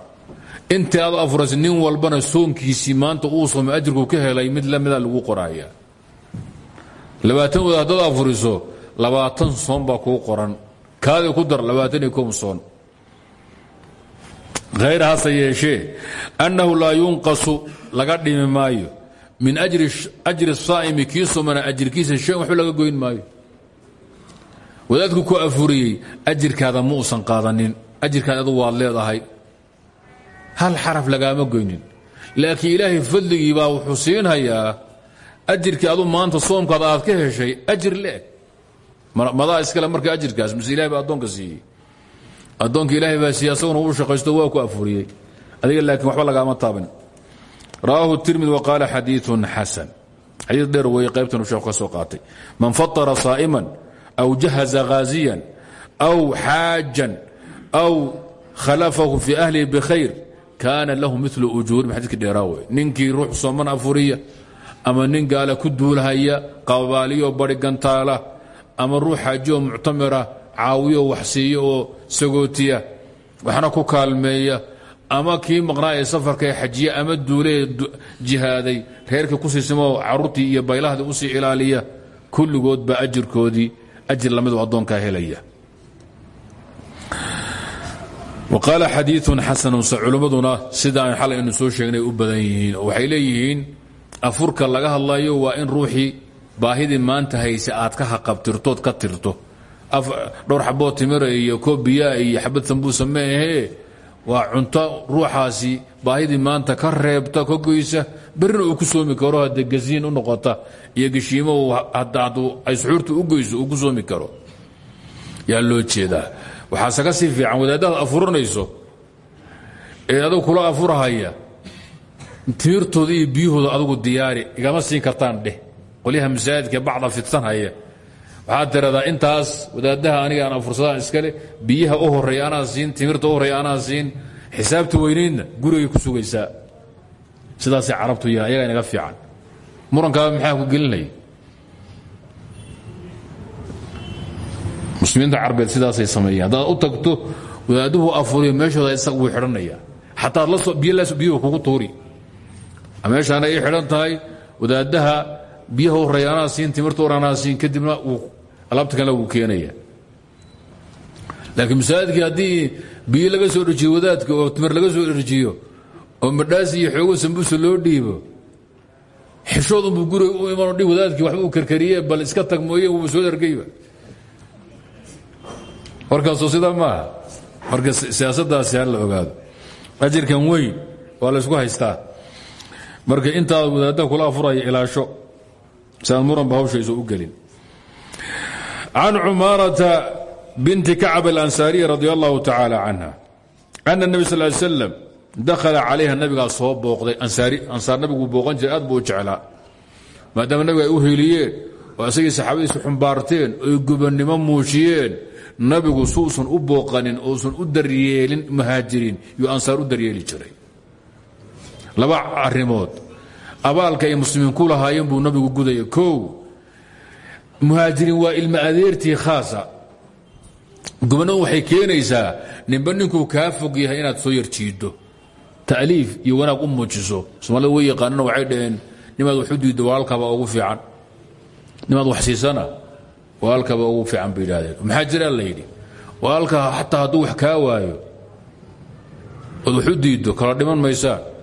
intii aad afurasay walbana soonkiisii maanta uu soomay ajirku ka helay mid lamida lagu qoraaya labaatan wada haddaad afuriso labaatan soon baa kuu qoran. Kaadii ku dar labaatan iyo kow soon. Hayr hase annahu laa yunqasu laga dhimi maayo. Min ajri saa'imi kii somana ajirkiisa shan waxba laga goyn maayo. Wadaadku ku afuriyey ajirkaada ma uusan qaadanin. Ajirkaada adu waad leedahay. Hal xaraf lagaama goynin. Laakiin ilaahay fadligii baa wuxuu siinhayaa ajirkii adu maanta soomkaada aad ka heshay ajir leeg. Madaa iskale marka ajirkaas mise ilahay baa addoonka siiyey. Addoonka ilaahay baa siiyey asaguna uu shaqaysto waa ku afuriyey. Adiga laakiin waxba lagaama taaban rawaahu tirmid waqaala xadiiun xasan. Xadii dheer wey qaybtanu sheekhu ka soo qaatay. Man fatara saa'iman aw jahaza haaziyan aw xaajan aw khalafahu fii ahlihi bikhayr kaana lahu milu ujuuri xadiiskii dheeraa wey ninkii ruux sooman afuriya ama nin gaala ku duulhaya qabaaliyo bari gantaala ama ruux xaajioo muctamira caawiyo wax siiya oo sagootiya waxna ku kaalmeeya ama kii maqnaa ee safarka ee xajiya ama duulee jihaaday reerkii ku siisimo caruurtii iyo baylahdii u sii ilaaliya kulligood baa ajirkoodii ajir lamidu addoonkaa helaya. Wa qaala xadiiun xasanun se culimmaduna sida aan xalay inu soo sheegnay u badan yihiin oo afurka laga hadlayo waa in ruuxii baahidii maanta hayse aad ka haqabtirtood ka tirto. Dhowr xabood timira iyo koob biyaa iyo xabad sambuusa ma ahee waa cunto ruuxaasi baahidii maanta ka reebta ka goysa. Berrina uu ku soomi karo haddee gasiin u noqota iyo geshiimo ay suxuurta u goyso uu ku soomi karo. Loo jeedaa. Waxaase ka sii fiican wadaaddaad afuranayso ee adugu kula afurahaya timirtooda iyo biyahooda adugu diyaari igama siin kartaan dheh. Qolyaha masaajidka bacda fidsanhaya. Waxaad tiradaa intaas wadaadaha aniga aan afursadaan iskale biyaha u horreeya siin timirta u siin xisaabta weynaydna gurigay ku sugaysaa. Sidaasay carabtu yahay ayagaa inaga fiican. Murankaaba maxaa ku gelinaya muslimiinta carbeed sidaasay sameeyeen haddaad u tagto wadaaduhu afuriyo meeshooda isaga wuu xidhanaya. Xataa biyuhu kugu tuuri meeshaana ay xidhan tahay wadaadaha biyaha horreeya anaa siin timirta hore anaa siin kadibna alaabta kale wuu keenaya. Laakiin masaajidkii haddii biyo laga soo dhejiyo wadaadka oo timir laga soo dherjiyo oo madhaasi iyo xoogo sambuusa loo dhiibo xishoodunbuu guriga u imanoo dhig wadaadkii waxba uu karkariye bal iska tag mooye wuuba soo dhargayba warkaasoo sidaa maaha marka siyaasaddaasi ha la ogaado. Ajirkan weyn waa la ysku haystaa marka intaad wadaadda kula afuraya ilaasho si aad muranba hawshayso u gelin. Can cumaarata binti kacab alansaariya radi allahu tacaala canha ana nebi sal slam dakhala calayha nabigaa soo booqday. Ansaar nabiguu booqan jiray aad buu jeclaa. Maadaama nabiga ay u heliyeen oo asagii saxaabadiisu xumbaarteen oy muujiyeen nabigu suusan u booqanin uusan u daryeelin muhaajiriin yuu ansaar u daryeeli jiray laba arrimood. Abaalka ay muslimiin ku lahaayeen buu nabigu gudaya kow muhaajiriin waa ilma adeertii khaasa. Gubannadu waxay keenaysaa ninba ninkuu kaa fog yahay inaad soo yarjiiddo ta'liif iyo wanaag u muujiso. Soomaalida way yaqaanana waxay dhaheen nimaad wax u diiddo walaalkaba ugu fiican. Nimaad wax siisana walaalkaba ugu fiican bay yidhahdeen maxaa jiraa la yidhi wax kaa waayo ood wax u diiddo kala dhiman maysaan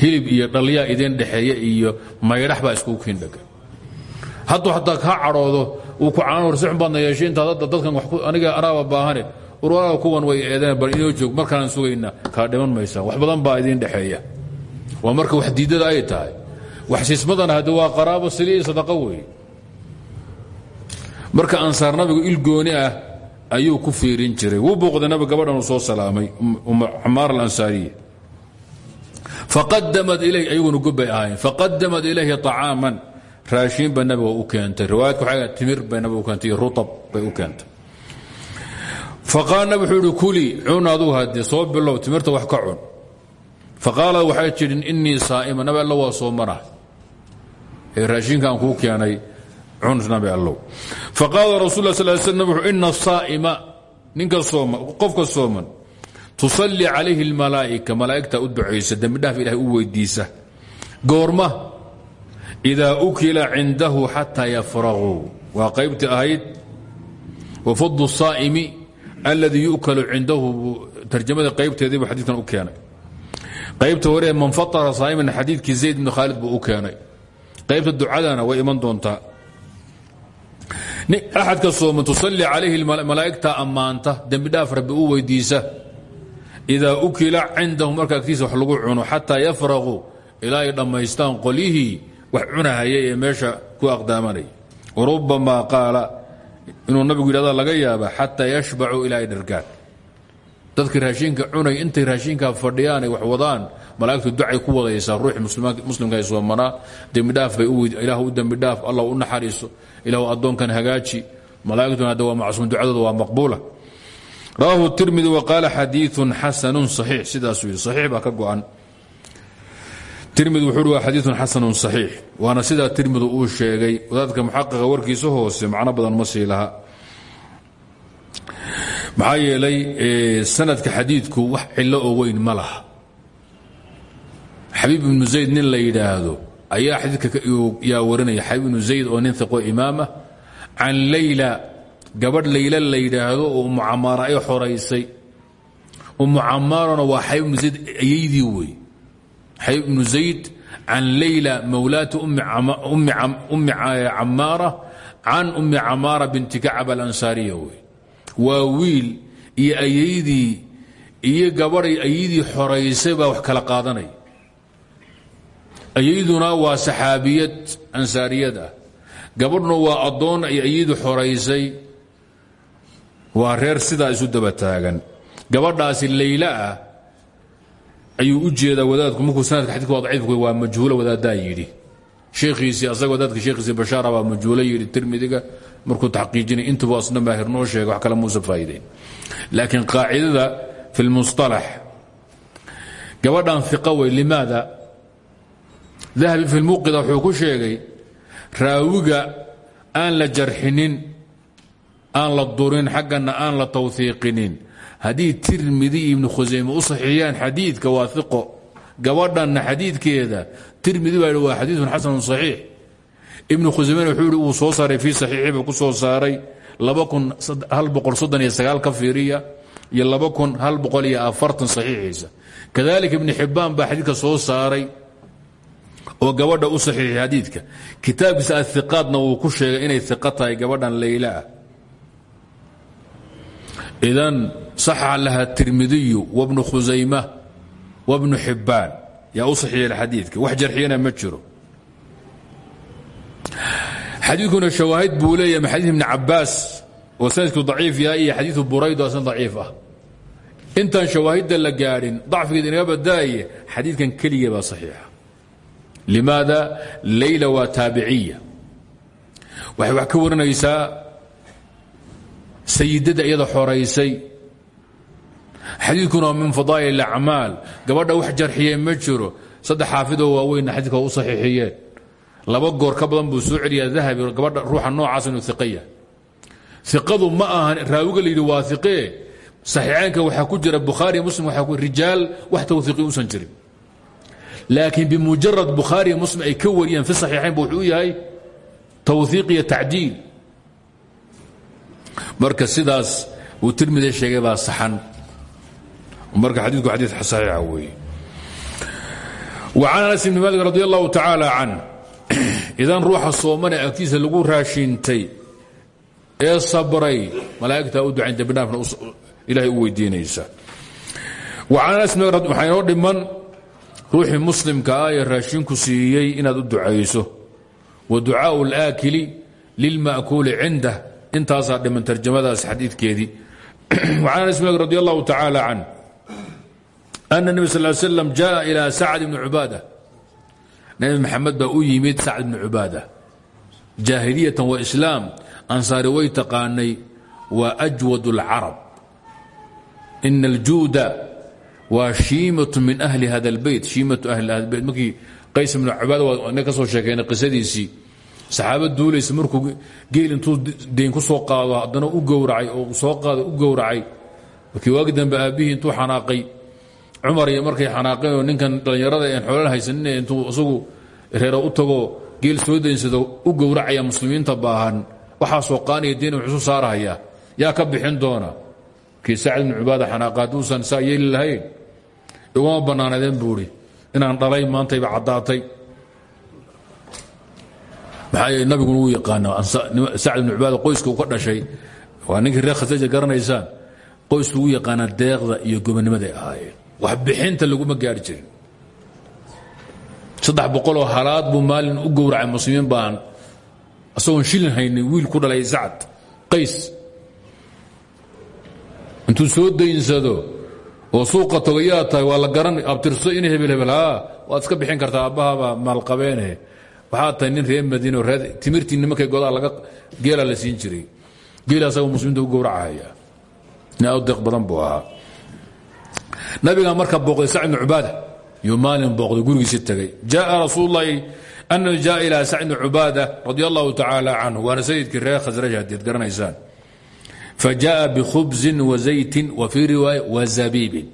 hilib iyo dhalyaa idin dhexeeya iyo maydhax baa iskugu kiindhaga hadduu hataa kaa cadhoodo uu ku caan horsixun baadna yeeshay intaad hadda dadkan aniga anaaba baahane urwalaal kuwan way eedeen bal inoo joog markaan sugaynaa kala dhiman maysaan wax badan baa idiin dhexeeya. Waa marka wax diiddada ay tahay. Wax siismadana hadde waa qaraabo siliya sadaqo weeye marka ansaar nabigu il gooni ah ayuu ku fiirin jiray. Wuu booqday nabi gabadhan uu soo salaamay camaar alansaariya faqadamat ilayh ayaguna gobbay ahaayeen. Faqadamat ilayhi طacaaman raashiin ba nabiga u keentay. Riwaayadka waxay timir bay nabiga u keentay rutab bay u keentay. Faqaal nabig wuxuu ihi kuli cun aduu haddee soo bilow timirta wax ka cun faqaalad waxay tidhin innii saa'ima nabi allo waa soomana ee raashinkaan kuu keenay cun nabi allow. Faqaala rasul la sal slam wuxuu ina asaa'ima ninka sooma qofka sooman tusalli calayhi almalaa'ika malaa'igta u ducaysa dembidhaaf ilahay u weydiisa goorma idaa ukila cindahu xataa yafraguu waa qaybtii ahayd wafadu saa'imi alladii yu'kalu cindahu tarjamada qaybteediibu xadiidkan u qaybta hore man fatara saa'iman xadiidkii zayd bn khaalid buu u qaybta ducadana way iman doontaa. Axadka sooman tusalli calayhi malaa'igta ammaanta dembidhaaf rabbi u weydiisa idaa ukila cindahu marka agtiisa wax lagu cuno xataa yafraquu ilaa ay dhammaystaan wax cunahayay ee meesha ku aqdaamanay warubamaa qaala inuu nabigu yidhahda laga yaaba xataa yashbacuu ilaa ay dhargaan raashinka cunay intay raashinkaa fadhiyaan ay wax wadaan malaa'igtu ducay ku wadaysaa ruuxi muslimka ay soomanaa dembidhaaf bay ilaah u dembidhaaf allah u naxariiso ilahu addoonkan hagaaji malaa'igtuna hadda waa macsuum ducadooda waa maqbuula rawaahu tirmidi wa qaala xadiiun xasanun saxiix sidaasuu yidhi saxiix baa ka go'an. Tirmidi wuxuu waa xadiiun xasanun saxiix waana sidaa tirmidi uu sheegay. Wadaadka muxaqiqa warkiisa hoose macno badan ma sii laha. Sanadka xadiidku wax cillo oo weyn ma laha. Xabiib nin la ayaa xadiidka yaa warinaya. Xabiib ibnu zayd oo nin iqo imaamah can layla gabadh layla la yidhaahdo oo ummu camaara ay xoraysay. Ummu camaarana waa xabiib ibnu zayd ayaydii wey xabiib ibnu zayd can layla mawlaati ummi camaara can ummi camaara binti kacab alansaariya wey waa wiil iyo ayaydii iyo gabadhay ayadii xoraysay baa wax kala qaadanaya ayayduna waa saxaabiyad ansaariyad ah. Gabadhuna waa addoon ay waa reer sidaa isu daba taagan. Gabadhaasi layla ah ayuu u jeedaa wadaadku. Markuu sanadka xadidka waa daciifku waa majhuula wadaaddaa yidhi. Sheekhiisii asaga wadaadka sheekhiisii bashaara baa majhuula yidhi tirmidiga. Markuu taxqiijinay intuba asna maahir noo wax kale muusa faa'iideyn laakiin qaacidada fi lmusطalax gabadhan iqa wey limaada? Dahabi fi lmuqida wuxuu ku sheegay raawiga aan aan la durin xaggana aan la tawhiiqinin haddii tirmidi ibnu khusayme u saxiixiyaan xadiidka waa iqo gabadhanna xadiidkeeda tirmidi baa yidhi waa xadiidun xasanun saxiix. Ibnu khusaymena wuxuu yidhi uu soo saaray fii saxiixi buu ku soo saaray ka fiiriya iyo saxiixiisa. Kadalika ibni xibbaan baa xadiidka soo saaray oo gabadha u saxiixay xadiidka. Kitaabkiisa aiqaadna wuu ku sheegay inay iqa tahay gabadhan laylaah idan saxa laha tirmidiyu wabnu khusayma wabnu xibbaan yaa u saxiixay xadiidka wax jarxiyana ma jiro. Xadiidkuna shawaahid buu leeyahay xadiid ibni cabaas oo sanadku daciif yahay iyo xadiiu buraydo asna daciif ah. Intaan shawaahidda la gaadhin dacfigeed inaga badaaye xadiidkan keligee baa saxiixa. Limaada layla waa taabiciya waxay wax ka warinaysaa sayidada iyada xoraysay. Xadiidkuna waa min fadaa'il acmaal gabadha wax jarxiyee ma jiro. Saddex xaafidoo waaweynna xadiidka waa u laba goor ka badan buu soo celiyaa dahabi gabadha ruuxa noocaas inuu iqaya iqadu ma ahan raawiga layidhi waa iqee saxiixaynka ku jira bukhaari muslim waa rijaal wax tawhiiqi usan jirin. Laakiin bimujarad bukhaariya muslim ay ka wariyeen fi saxiixaynba wuxuu yahay tawhiiq iyo tacdiil marka sidaas uu tirmidi sheegay baa saxan. Marka xadiiku xadii saxiixa weeye وcan anas ibni malik radi allahu tacaala idan ruuxa soomane agtiisa lagu raashiintay ee sabray malaa'igtaa u ducaynta bidhaafna ilaahay u weydiinaysa. Waxaa inoo dhiman ruuxii muslimka ah ee raashinku siiyey inaad u ducayso. Wa ducaau اlaakili lilma'kuuli cindah intaasaa dhiman tarjamadaas xadiidkeedii وcan anas malik radi allahu tacaala can أن النبي صلى اه عليه وسلم جاء إلى سعد بن عباadة نبي محamed baa u yimid sacد بن عubaadة جاahلية وإسلام أنصاari way taqaanay waa أجود العرب إن الجuuد waa شhiimaة min أهلi hada البيت شhiimaة أهل hada البيت markii qays بن cubaada waa ka soo sheekeynay qisadiisii saxaaba duulaysa markuu geel intuu deyn ku soo qaado haddana u gowracay oo soo qaado u gowracay. Markii waagi dambe intuu xanaaqay cumar iyo markay xanaaqeen oo ninkan dhallinyarada aan xoolan haysanin intuu isagu reero u tago geel soo daynsado u gowracaya muslimiinta baahan. Waxaa sooqaanaya diina wuxuusu saarahaya yaa ka bixin doona. Kii sacd ibnu cubaada xanaaqa hadduusan saa yeeli lahayn? Iguma bannaanadeen buuhi inaan dhalay maantayba caddaatay maxaa nabiguna uu yaqaana sacd ibnu cubaada qoyska uu ka dhashay. Waa ninkii reer khasaja garanaysaan. Qoysku u yaqaana deeqda iyo gobonimaday ahaayeen. Wax bixinta laguma gaari jirin. Saddex boqoloo halaad buu maalin u gowracay muslimiin baan. Isagoon shilin haynin wiil ku dhalay sacad qays. Intuu soo daynsado oo suuqa tago yaa tahay waa la garan abtirso in hebel hebel. Haa waad iska bixin kartaa aabbahabaa maalqabeene tahay nin reer madiino timirtiinni markay godaa laga geelaa la siin jiray geela asagoo muslimiinta u gowracahaya nin badan buu ahaa. Nabigaa marka booqday sacd bn cubaada booqday gurigiisi tagay. Jaءa rasuul lahi ana jaa ilaa sacd bn cubaada radi allahu tacaala canhu waana sayidkii reer khasraj hadeed garanaysaan. Fajaءa wazaytin wa fii riwaaya wazabiibin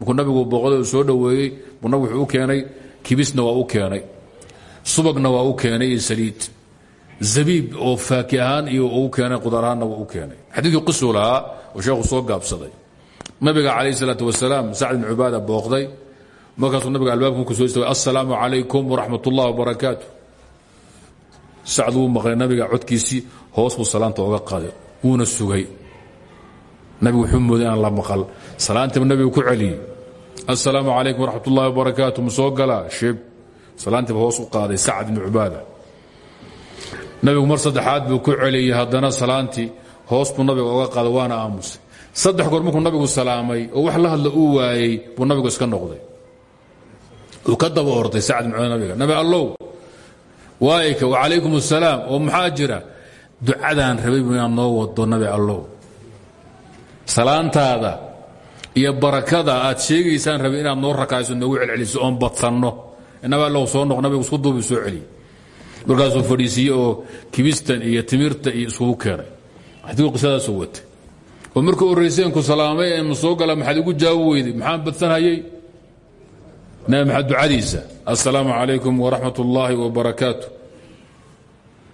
markuu nabigu booqday soo dhoweeyey buu wuxuu keenay kibisna waa u keenay subagna waa u keenay saliid. Zabiib oo faaki iyo u keenay qudaar ahaanna waa keenay. Xadiidkii lahaa oo sheekhu soo gaabsaday. Nabiga calayh salaat wasalaam sacd bn cubaada booqday. Markaasuu nabiga albaabka ku soo istagay assalaamu calaykum waraxmat ullahi wabarakaatu sacd wuu maqlay nabiga codkiisii hoos buu salaanta oga qaday wuuna sugay. Nabigu wuxuu mooday aan la maqal. Salaantiiba nabigu ku celiyey. Assalaamu calaykum waraxmat ullahi wabarakaatu ma soo galaa shib salaantiiba hoos u qaaday sacd bn cubaada. Nabigu mar saddexaad buu ku celiyey haddana salaantii hoos buu nabiga oga qaaday waana aamusay. Saddex goor markuu nabigu salaamay oo wax la hadla uu waayey buu nabigu iska noqday. Uu ka daba orday sacd bn cubaada nabiga nabi allow waayka wacalaykum assalaam oo maxaa jira? Rabay bu inaad noo wado nabi allow. Salaantaada iyo barakada aad sheegaysaan rabay inaad noo rakayso noogu celceliso oon badsanno nabi allow soo noq nabigu isku duubi soo celiy markaasuu fadhiisiiye oo kibistan iyo timirta iyo iskugu keenay. Xadiiku qisadaasuu watay. Oo markuu orrayseenku salaamay ee soo gala maxaad igu jaabi weyday? Maxaan badsanhayay nabi maxamed ducadiisa assalaamu calaykum waraxmat ullaahi wabarakaatu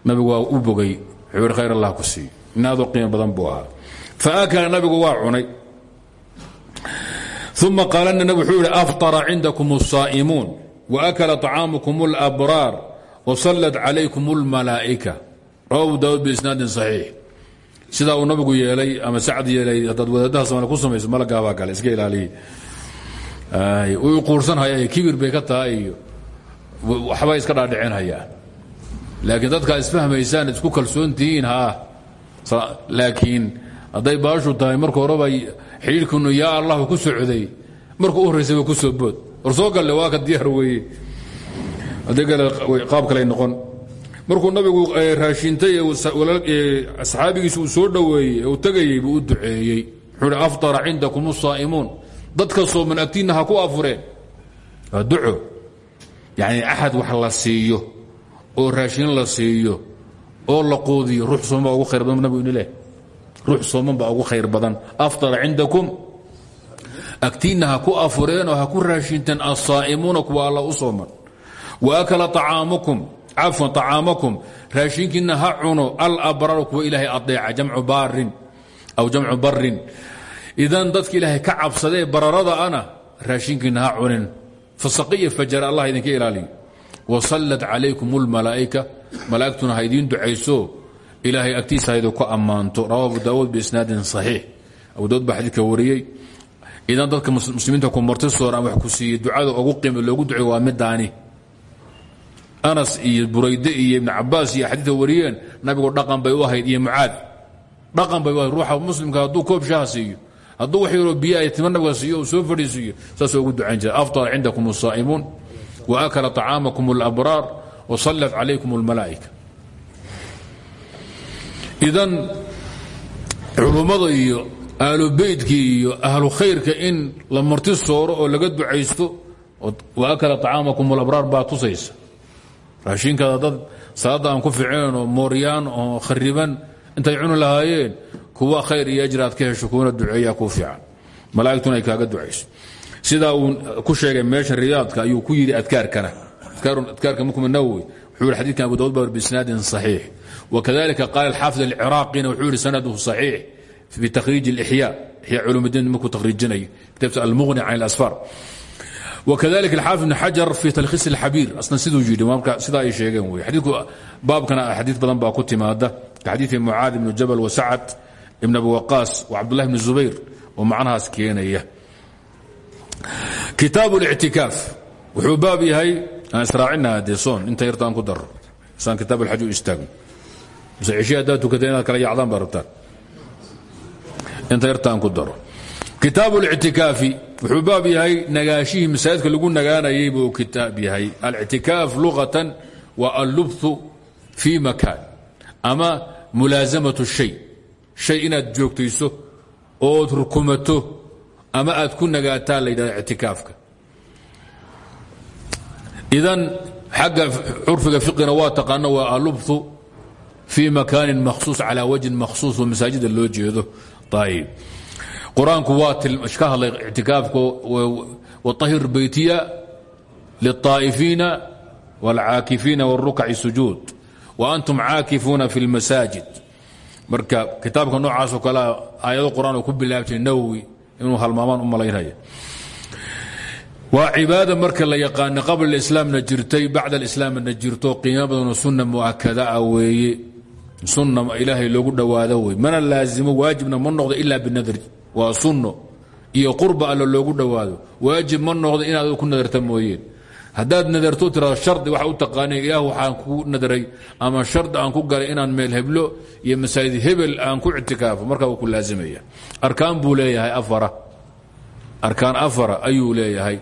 nabigu waa u bogay wuxuu khayr allah ku siiyo in aadoo qiimo badan buu ahaa. Nabigu waa cunay. Uma qaalana nabig wuxuu yidhi aftara cindakum waakala طacaamukum اlabraar wasallat calaykum اlmalaa'ika rawa abu daawud biisnaadin صaxiix sidaa uu nabigu yeelay ama sacd yeelay haddaad wadaadaha somalia ku samayso malagaabaa kale iska ilaaliye uu quursanhaya kibir bay ka tahay iyo waxbay iska dhaadhicinhayaan laakiin dadkaa isfahmaysaan isku kalsoon tihiin haa laakiin hadday baashu tahay marka horeba xidhiirkinu yaa allahu ku socday markuu u horraysayba ku soo bood warsoo galle waa diyaar weeye. Qaab kale noqon. Markuu nabigu eh, raashintay saxaabigiisa eh, uu soo dhoweeyey uu tegayey buu u duceeyey. Wuxuu hi aftara dadka sooman agtiinna ku afureen. Duco. Yacni axad wax la oo raashin la siiyo oo la quudiyo ruux sooman ugu khayr badan nabigu ini ruux sooman baa ugu khayr badan. Aftara cindakum agtiinna ha ku afureen oo ha ku raashinteen asaa'imuuna kuwa alla u sooman waakala acaamukum cafwan acaamakum raashinkiinna ha cuno alabraru kuwa ilaahay adeeca jamcu baarin aw jamcu barin idan dadka ilaahay ka cabsadee bararada ana raashinkiinna ha cunin. Fajara allah idinka ilaaliyo. Wasallat calaykum اlmalaa'ika malaa'igtuna ha idiin ducayso. Ilaahay agtiisa ha idinku ammaanto. Rawa abu daawuud biisnaadin صaxiix abu daawud baa xadiidka idan dadka muslimiinta ku martisoor aan wax ku siiyey ducada ugu qiimo loogu duceey waa midaani anas iyo burayde iyo ibn cabaas iyo xadiidka wariyeen nabigu dhaqan bay u ahayd iyo mucaad dhaqan bay u ahayd ruuxa muslimka hadduu koob shaha siiyo hadduu wax yaroo biyo ay tima nabiga siiyo uu soo fadhiisiiyo saasoo ugu ducayn jira afطar cindakum الsaa'imuun waakala طacaamakum اlabraar wasallat calaykum اlmalaa'ika idan culummada iyo ahlu beytkii iyo ahlu khayrka in la marti oo laga ducaysto waakala acaamakum alabraar baa tusaysa. Raashinkaada dad salaadda ku ficeen oo mooryaan oo khariban intay cuni lahaayeen kuwa khayr iyo ka hesho kuuna duceeya fiican. Malaaigtuna ay kaaga ducayso. Uu ku sheegay meesha riyaadka ayuu ku yidhi adkaarkana. Adkaarka mukm nawwi wuxuu yihi abu dawud baa bisnaadin saxiix. Wakadalika qaala xaafid alciraaqina wuxuu yihi sanaduhu saxiix. fi takhriij اlixyaa ixyaa culumudiin markuu takhriijinayo kitaabta almughni can اlasfar وkذلك الxاaفظ بن xaجر في تlkhiص الxaبيir asna siduu yidhi marka sidaa ay sheegeen wey xadiiku baabkana xadiid badan baa ku timaada kaxadiiثi mucaad بن jabل وsacد بن abi waqاas وcabdالlah بن زubayr oo macnahaas keenaya kitaaب الاctikaaf wuxuu baab yahay aan israacina dee soon inta yarta aan ku daro saan kitaab اlxaj u istaagno mise cishi haddaad tukata inaad kala yacdaan baa rabtaan inta yarta aan ku daro. Kitaabu اlictikaafi wuxuu baab yahay nagaashihii masaajidka lagu nagaanayay buu kitaab yahay. Alictikaaf luqatan waa allubthu fii makaan ama mulaasamatu shay. Inaad joogtayso ood rukumato ama aad ku nagaataa la yidhahda ictikaafka idan xagga curfiga fiqina waa taqaano waa allubthu fii makaanin makhsuus calaa wajhin makhsuus oo masaajida loo jeedo qur-aanku waa ka hadlay ictikaafka waطahir beytiya liلطaa'ifiina wاlcaakifiina wاrukaci sujuud waantum caakifuuna fi اlmasaajid marka kitaabka noocaasoo kalea aayado qur-aan oo ku bilaabtay nawowi inuu halmaamaan u malaynaya waa cibaada marka la yaqaana qabla islaamna jirtay bacd alislaamna jirto qiimo badanoo sunna mu'akada ah weeye sunna ilaahay loogu dhowaado wey mana laazimo waajibna ma noqdo ila binadri. Waa sunno. Iyo qurba alla loogu dhowaado. Waajib ma noqdo inaad ku nadarta mooyeen. Haddaad nadarto tirado shardi waxa u taqaanay ilaah waxaan ku nadaray. Ama shardi aan ku galay inaan meel heblo iyo masaajid hebel aan ku ictikaafo. Markaa wuu ku laazimaya. Arkaan buu leeyahay afara. Arkaan afara ayuu leeyahay.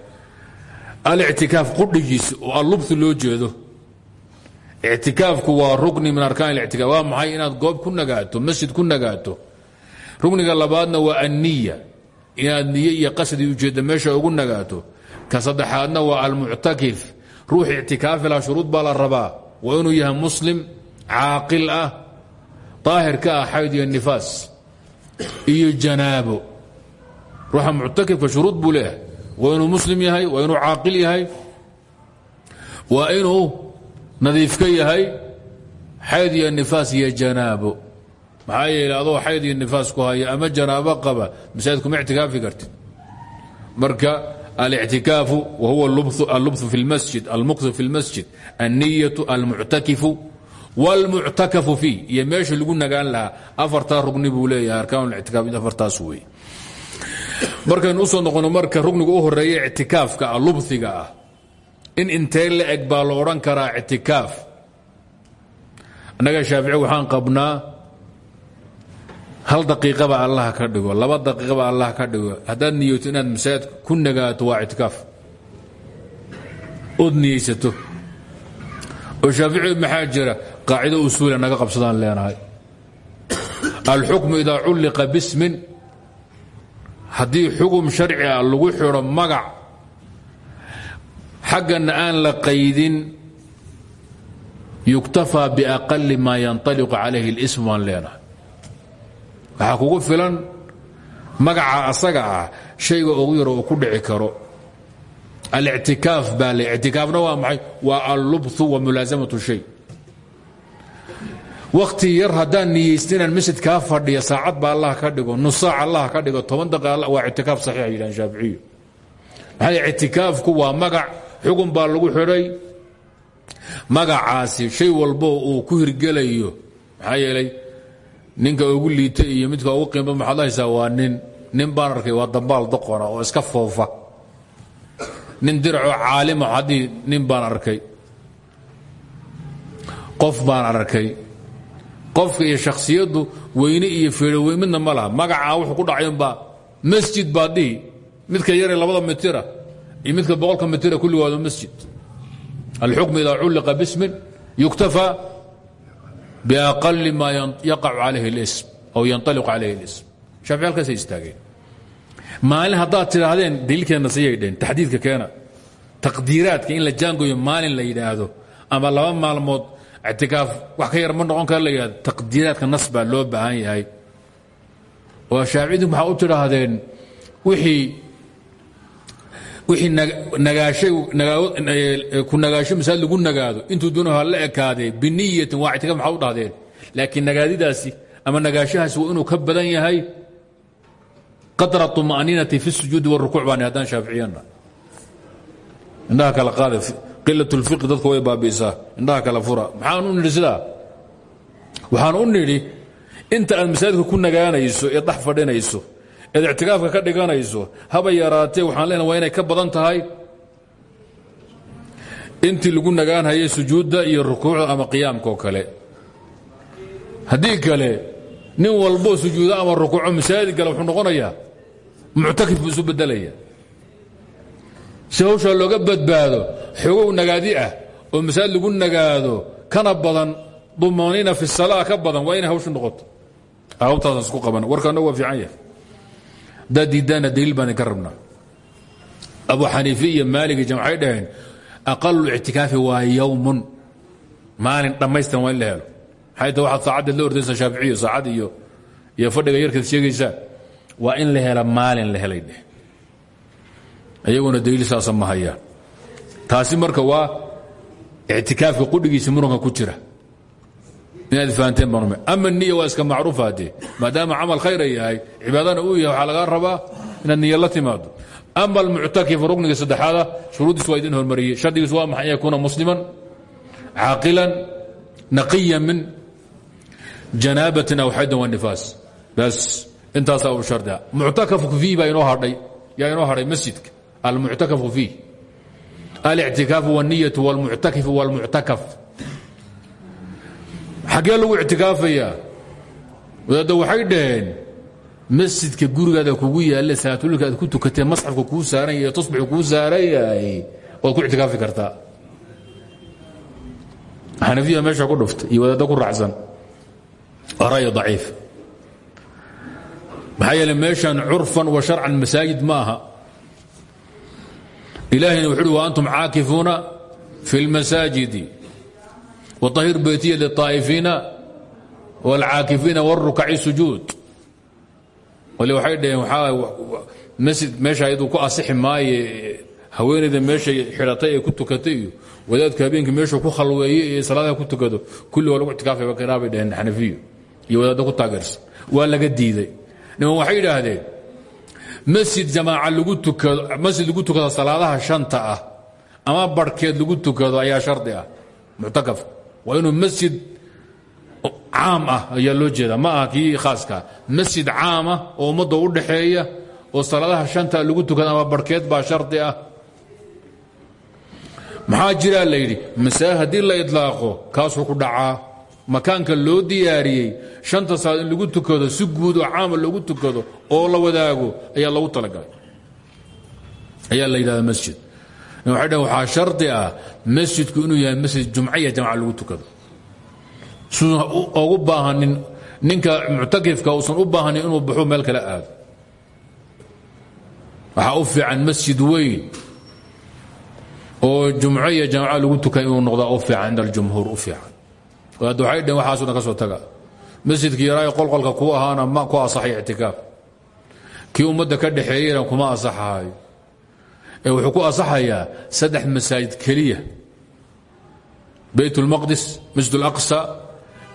Alictikaaf qudhigiisa oo allubtu loo jeedo ictikaafku waa rukni min arkaan اlictikaaf waa maxay inaad goob ku nagaato masjid ku nagaato rukniga labaadna waa anniya inaad niye iyo qasdi ujeedda meesha ugu nagaato ka saddexaadna waa almuctakif ruux ictikaafila shuruud baa la rabaa waa inuu yahay muslim caaqil ah daahir ka ah iyo nifaas iyo janaabo ruuxa muctakifka shuruud buu leeyahay inuu muslim yahay waa inuu caaqil yahay waa inuu nadiif ka yahay xayd iyo nifaas iyo janaabo maxaa yeele adoo iyo nifaas ku haya ama janaabo qaba masaajid kuma ictikaafi kartid. Marka alictikaafu wa huwa allubhu fi lmasjid almuqsu fi lmasjid anniyatu almuctakifu wاlmuctakafu fii iyo meesha lagu nagaan lahaa afartaa rugni buu leeyahay arkaanulitikaaf afartaas wey markaynu u soo noqono marka rugniga u horreeya ictikaafka ah. lubhiga in intee la eg baa la odhan karaa ictikaaf? Annaga shaafici waxaan qabnaa hal daqiiqaba allah ka dhigo laba daqiiqaba allah ka dhigo. Haddaad niyooto inaad masaajid ku nagaato waa ictikaaf. Ood niyeysato. Oo shaafici maxaa jira? Qaacido usuula naga qabsadaan leenahay. Alxukmu idaa culliqa bismin. Haddii xugum sharci ah lagu xidho magac xaggana aan la qaydin yuktafaa biaqali maa yanطaliqu calayhi اlism baan leenahay. Waxaa kugu filan magaca asaga ah shayga ugu yaro uu ku dhici karo. Alictikaaf baa yar haddaan niyeysta inaan masjid kaa fadhiya saacad ba allah ka dhigo nus allah ka dhigo toban daqiiqa waa ictikaaf saxiixa yidhahan shaaficiyu maxaa ictikaafku? Waa magac xugun baa lagu xidhay magacaasi shay walbo uu ku hirgelayo maxaa yeelay ninka ugu liita iyo midka ugu qiimba maxaad lahaysaa waa nin. Nin baan arkay waa dambaal doqona oo iska foofa. Nin diracoo caalima haddii nin baan qof baan arkay. Qofka iyo shakhsiyaddu weyne iyo feeroweyn midna ma laha. Magacaa wuxuu ku dhacaynbaa masjid baad dhihi. Midka yaree labada mitira iyo midka boqolka mitir kulligood masjid. Alxukm idaa culliqa bismin yuktafaa biaqali maa yaacu alayh اlism aw yanaliqu calayh اlism shaafici halkaasay istaageen. Maalin haddaad tidhaahdeen daliilkeena siyaydheen taxdiidka keena taqdiiraadka in la jaangoyo maalin la yidhaahdo ama laba maalmood ictikaaf wax ka yar ma noqon kara la yidhahdo taqdiiraadka nas baa loo baahan yahay. Oo shaaficidi waxaa u tidhaahdeen wixii ku nagaasho masaajid lagu nagaado intuu doono ha la ekaadee biniyatin waa ictikaaf maxaa u dhahdeen laakiin nagaadidaasi ama nagaashahaasi waa inuu ka badan yahay qadra طuma'niinati fi الsujuudi wالrukuuc baan haddaan shaaficiyana indhaha kala qaada qilaة اlfiqi dadka way baabi'isaa indhaha kala fura maxaan u nidhi sidaa waxaan u nidhi inta aad masaajidka ku nagaanayso ee dhex fadhinayso eed ictikaafka ka dhiganayso haba yaraatee waxaan leenaha waa inay ka badan tahay. Intii lagu nagaanhayay sujuudda iyo rukuucda ama qiyaamka kale. Haddii kale nin walbo sujuudo ama rukuuco masaajid gale wuxuu noqonayaa muctakif isu bedelaya si looga badbaado xogow nagaadi ah oo masaajid lagu nagaado kana badan dumaaniina fi salaa badan waa hawshu noqoto. Hawtaasaan isku qaban warkaana waa fiican yahay haddaad diiddaanna daliil baan idinka rabnaa. Abu xaniife iyo maalig jam waxay dhaheen aqalu ictikaafi waa yowmun maalin dhammaystiran waa in la helo. Maxay ta waxaad saacaddeed la ordaysaa shaaficiyo saacad iyo iyo fadhiga yarkeed sheegaysaa waa in la maalin la helay dheh. Iyaguna taasi marka waa ictikaafka qudhigiisa muranka ku jira inaad fahanteen baan ama niya waa iska macruufa haddee maadaama camal khayra yahay cibaadana uu yahay waxaa lagaa rabaa inaad niya la timaado ama almuctakif rukniga saddexaada shuruuddiis waa idin hormariyey shardigiis waa maxay an yakuuna musliman caaqilan naqiyan min janaabatin aw xaydin wanifaas bas intaasaa u shardia muctakafku fiih baa inoo hadhay yaa inoo hadhay masjidka almuctakafu fiih alictikaafu wاniyatu wاlmuctakifu wاlmuctakaf xaggee lagu ictikaafayaa wadaadda waxay dhaheen masjidka gurigaada kugu yaalla salaatulilka ku tukatee masxafka kuu saaran yahay tusbixu kuu saaran yahay ku ictikaafi kartaa. Xanafiya meesha ku dhuftay iyo wadaadda ku raacsan. Waa ra'yi daciif. Maxaa meeshan curfan wa sharcan masaajid ma aha. Ilaahayna wa antum caakifuuna fi اlmasaajidi wطahir beytiya liلطaa'ifiina wاlcaakifiina wاrukaci sujuud wali waxay dhaheen masjid meesha ayaduu ku asixi maaye haweenayda meeshay xidhatay ee ku tukatay iyo wadaadku habeenkii meeshuu ku khalweeyey iyo salaadaha ku tukado kulli waa lagu ictikaafaya kiraa bay dhaheen xanafiyo iyo wadaadda ku taageersan waa laga diiday niman waxay yidhaahdeen masjid jamaaca lagu tukado masjid lagu tukado salaadaha shanta ah ama barhkeed lagu tukado ayaa shardi ah muctakafka waa inuu masjid caam ah ayaa loo jeeda ma aha kii khaaska. Masjid caamah oo ummadda u dhaxeeya oo salaadaha shanta lagu tukado ama barhkeed baa shardi ah. Maxaa jiraa la la idlaaqo kaasuu ku dhacaa. Makaanka loo diyaariyey shanta salaad lagu tukado si guud oo caama loogu tukado oo la wadaago ayaa lagu talagalay. Ayaa la masjid waxaa shardi ah masjidku inuu yahay masjid jumca iyo jamca lagu tukado. Suusan ugu baahanin ninka muctakifka uusan u baahanin inuu baxo meel kale aado. Waxaa u fiican masjid weyn oo jumco iyo lagu tukan inuu noqdaa u fiican cinda aljumhuur u fiican. Hadda waxay dhaheen waxaasu ka soo taga masjidkii yaraayo qolqolka ku ahaana ma ku asaxaya ictikaaf. Kii ummadda ka dhaxeeyeyna kuma asaxahayo wuxuu ku asaxayaa saddex masaajid keliya bayt اlmaqdis masjid اlaqsa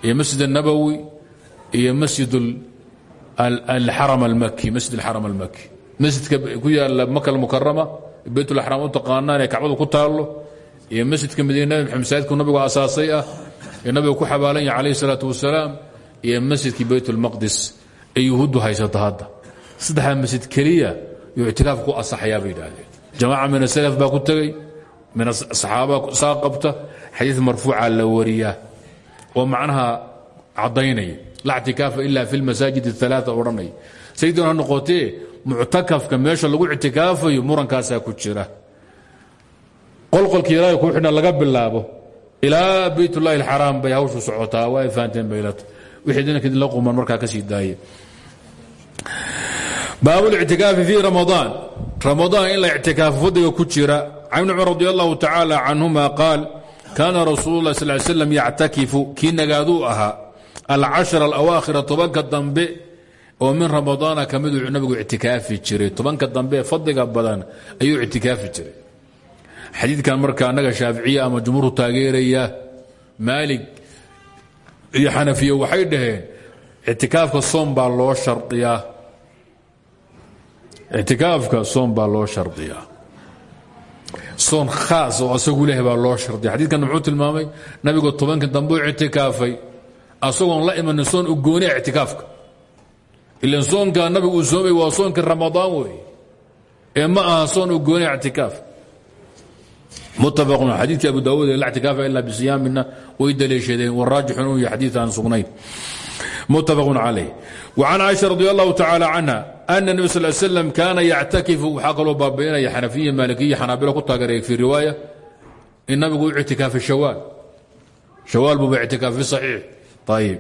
iyo masjid الnabowi iyo masjid alxaram almaki masjid alxaram almaki masjidka ku yaala maka almukarama bayt اlaxraam u taqaanaan ee kacbadu ku taallo iyo masjidka madiina nabi maxamed masaajidku nabigu asaasay ah ee nabiga ku xabaalan yahay calayh الsalaaة wasalaam iyo masjidkii bayt اlmaqdis ee yuhuuddu haysata hadda saddexdaa masjid keliya yuu ictikaaf ku asaxayaa bay yidhaahdeen jamaaca min aslaf baa ku tegey min saxaabaa saa qabta xadiid marfuuca la wariyaa. Oo macnaha caddaynaya laa ictikaafa ila fi lmasaajid aaa odhanaya. Sayidin ha noqotee muctakafka meesha lagu ictikaafayo murankaasaa ku jira. Qolqolkii ilaahay ku xidhan laga bilaabo ilaa beytullaahi alxaraam bay hawshu socotaa waa ay fahanteen baylata wixii dinanka idinla quman markaa ka sii daaya baabulictikaafi fii ramadaan ramadaan in la ictikaafo fadliga ku jira can ibni cumar radi allahu tacaala canhuma qaal kaana rasuulu lah sal slam yactakifu kii nagaaduu ahaa alcashara alawaakhira tobanka dambe oo min ramadaana ka miduu nabigu ictikaafi jiray. Tobanka dambe fadliga badan ayuu ictikaafi jiray. Xadiidkan marka annaga shaaficiya ama jumhuurku taageeraya maalig iyo xanafiye waxay dhaheen ictikaafka loo shardiyaa ictikaafka soon baa loo shardiyaa soon khaas oo asagu ilaah baa loo shardiya xadiidkan muxuu tilmaamay nabigu tobanka dambuu ictikaafay asagoon la imanin soon u gooniya ictikaafka ilan soonkaa nabigu uu soomay waa soonkii ramadaan weeye ee soon u gooniya ictikaaf mutafaqun xadiidkii abu daawuud ee la ictikaafa ilaa bisiyaamina way daliishadeen waraajixun uu yahy xadiid aan sugnayn mutafaqun calayh wa can caaisha radi أن النبي صلى الله عليه وسلم كان يعتكف وxaa kaloo baabaynaya xنفiya maaلكiya xanaabilo ku taageeraya في riواaية in nabigu u اعتiكاaf شhawاal شhawاal buba اعتiكاaf في صحيiح طيب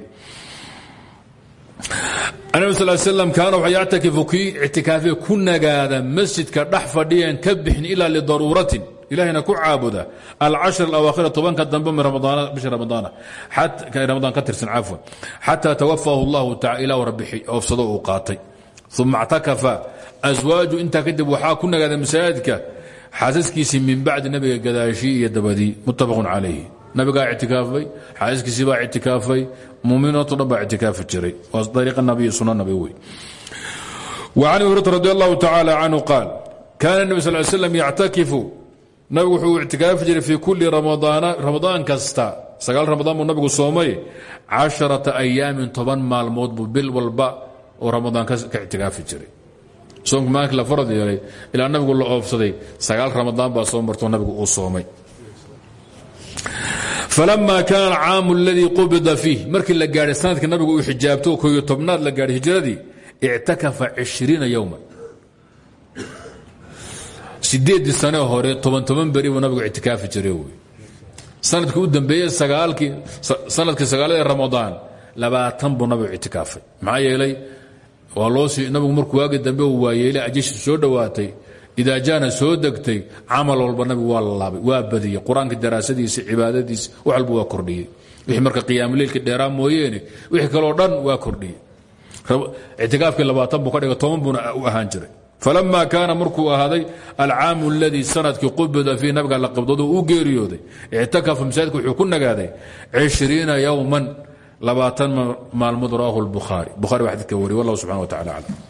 النبي صل ل سلم kaana wxa yctakifu kii اعtikaaفe ku nagaada masjidka dhex fadhiyan ka bixin ilaa لضaruuratin ilahayna ku caabuda alcashر اawaakhira tobanka dambe min bisha ramadaan ramadaan ka tirsan cafwan xataa tawafahu اllahu taala ilah rabbi oofsado uu qaatay uma اctakafa aswaaju intaa kadib waxaa ku nagaada masaajidka xaasaskiisii min bacdi nabiga gadaashii iyo dabadii muttafaq calayhi nabigaa ictikaafay xaasaskiisii baa ictikaafay muminiinto dhan baa ictikaafi jiray waa ariiqa nabiy suna nabi wey وعن abi hurata radi allahu tacaala canhu qaal kaana النbi sal slam yactakifu nabigu wuxuu ictikaafi jiray fii kulli ramadaan kasta sagaal ramadaan buu nabigu soomay casharata ayaamin toban maalmood buu bil walba oo ramadaan ka ictikaafi jiray. Soonka maalinka la farad yeelay nabigu la oofsaday sagaal ramadaan baa soo martoo nabigu uu soomay. Falama kaana alcaamu aladii qubida fiih markii la gaadhay sannadkii nabigu uu xijaabto koyo tobnaad la gaadhay hijradii ictakafa cishriina yowman sideedii sane hore toban toban beri nabigu ictikaafi jiray wy sannadkii u dambeeyey sannadkii sagaalada ramadaan labaatan buu nabigu ictikaafay. Maxaa yeelay nabigu markuu waagi dambe uu waayeelay ajishi soo dhowaatay idaa jaana soo degtay camal walba nabigu waa lalaabay waa badiyey qur'aanka daraasadiisi cibaadadiisi wax walba waa kordhiyey wixii marka qiyaamuleylka dheeraa mooyeene wixii kaloo dhan waa kordhiyey ictikaafkii labaatan buu ka dhigay toban buuna ahaan jiray. Falama kaana markuu ahaaday alcaamu aladii sannadkii qubida fiih nabiga la qabdoodo u geeriyooday. Ictakafa masaajidka wuxuu ku nagaaday cishriina yowman labaatan maalmood rawahu lbukhaari bukhari baa xadidka wariy wallah subxana wa tacala aclam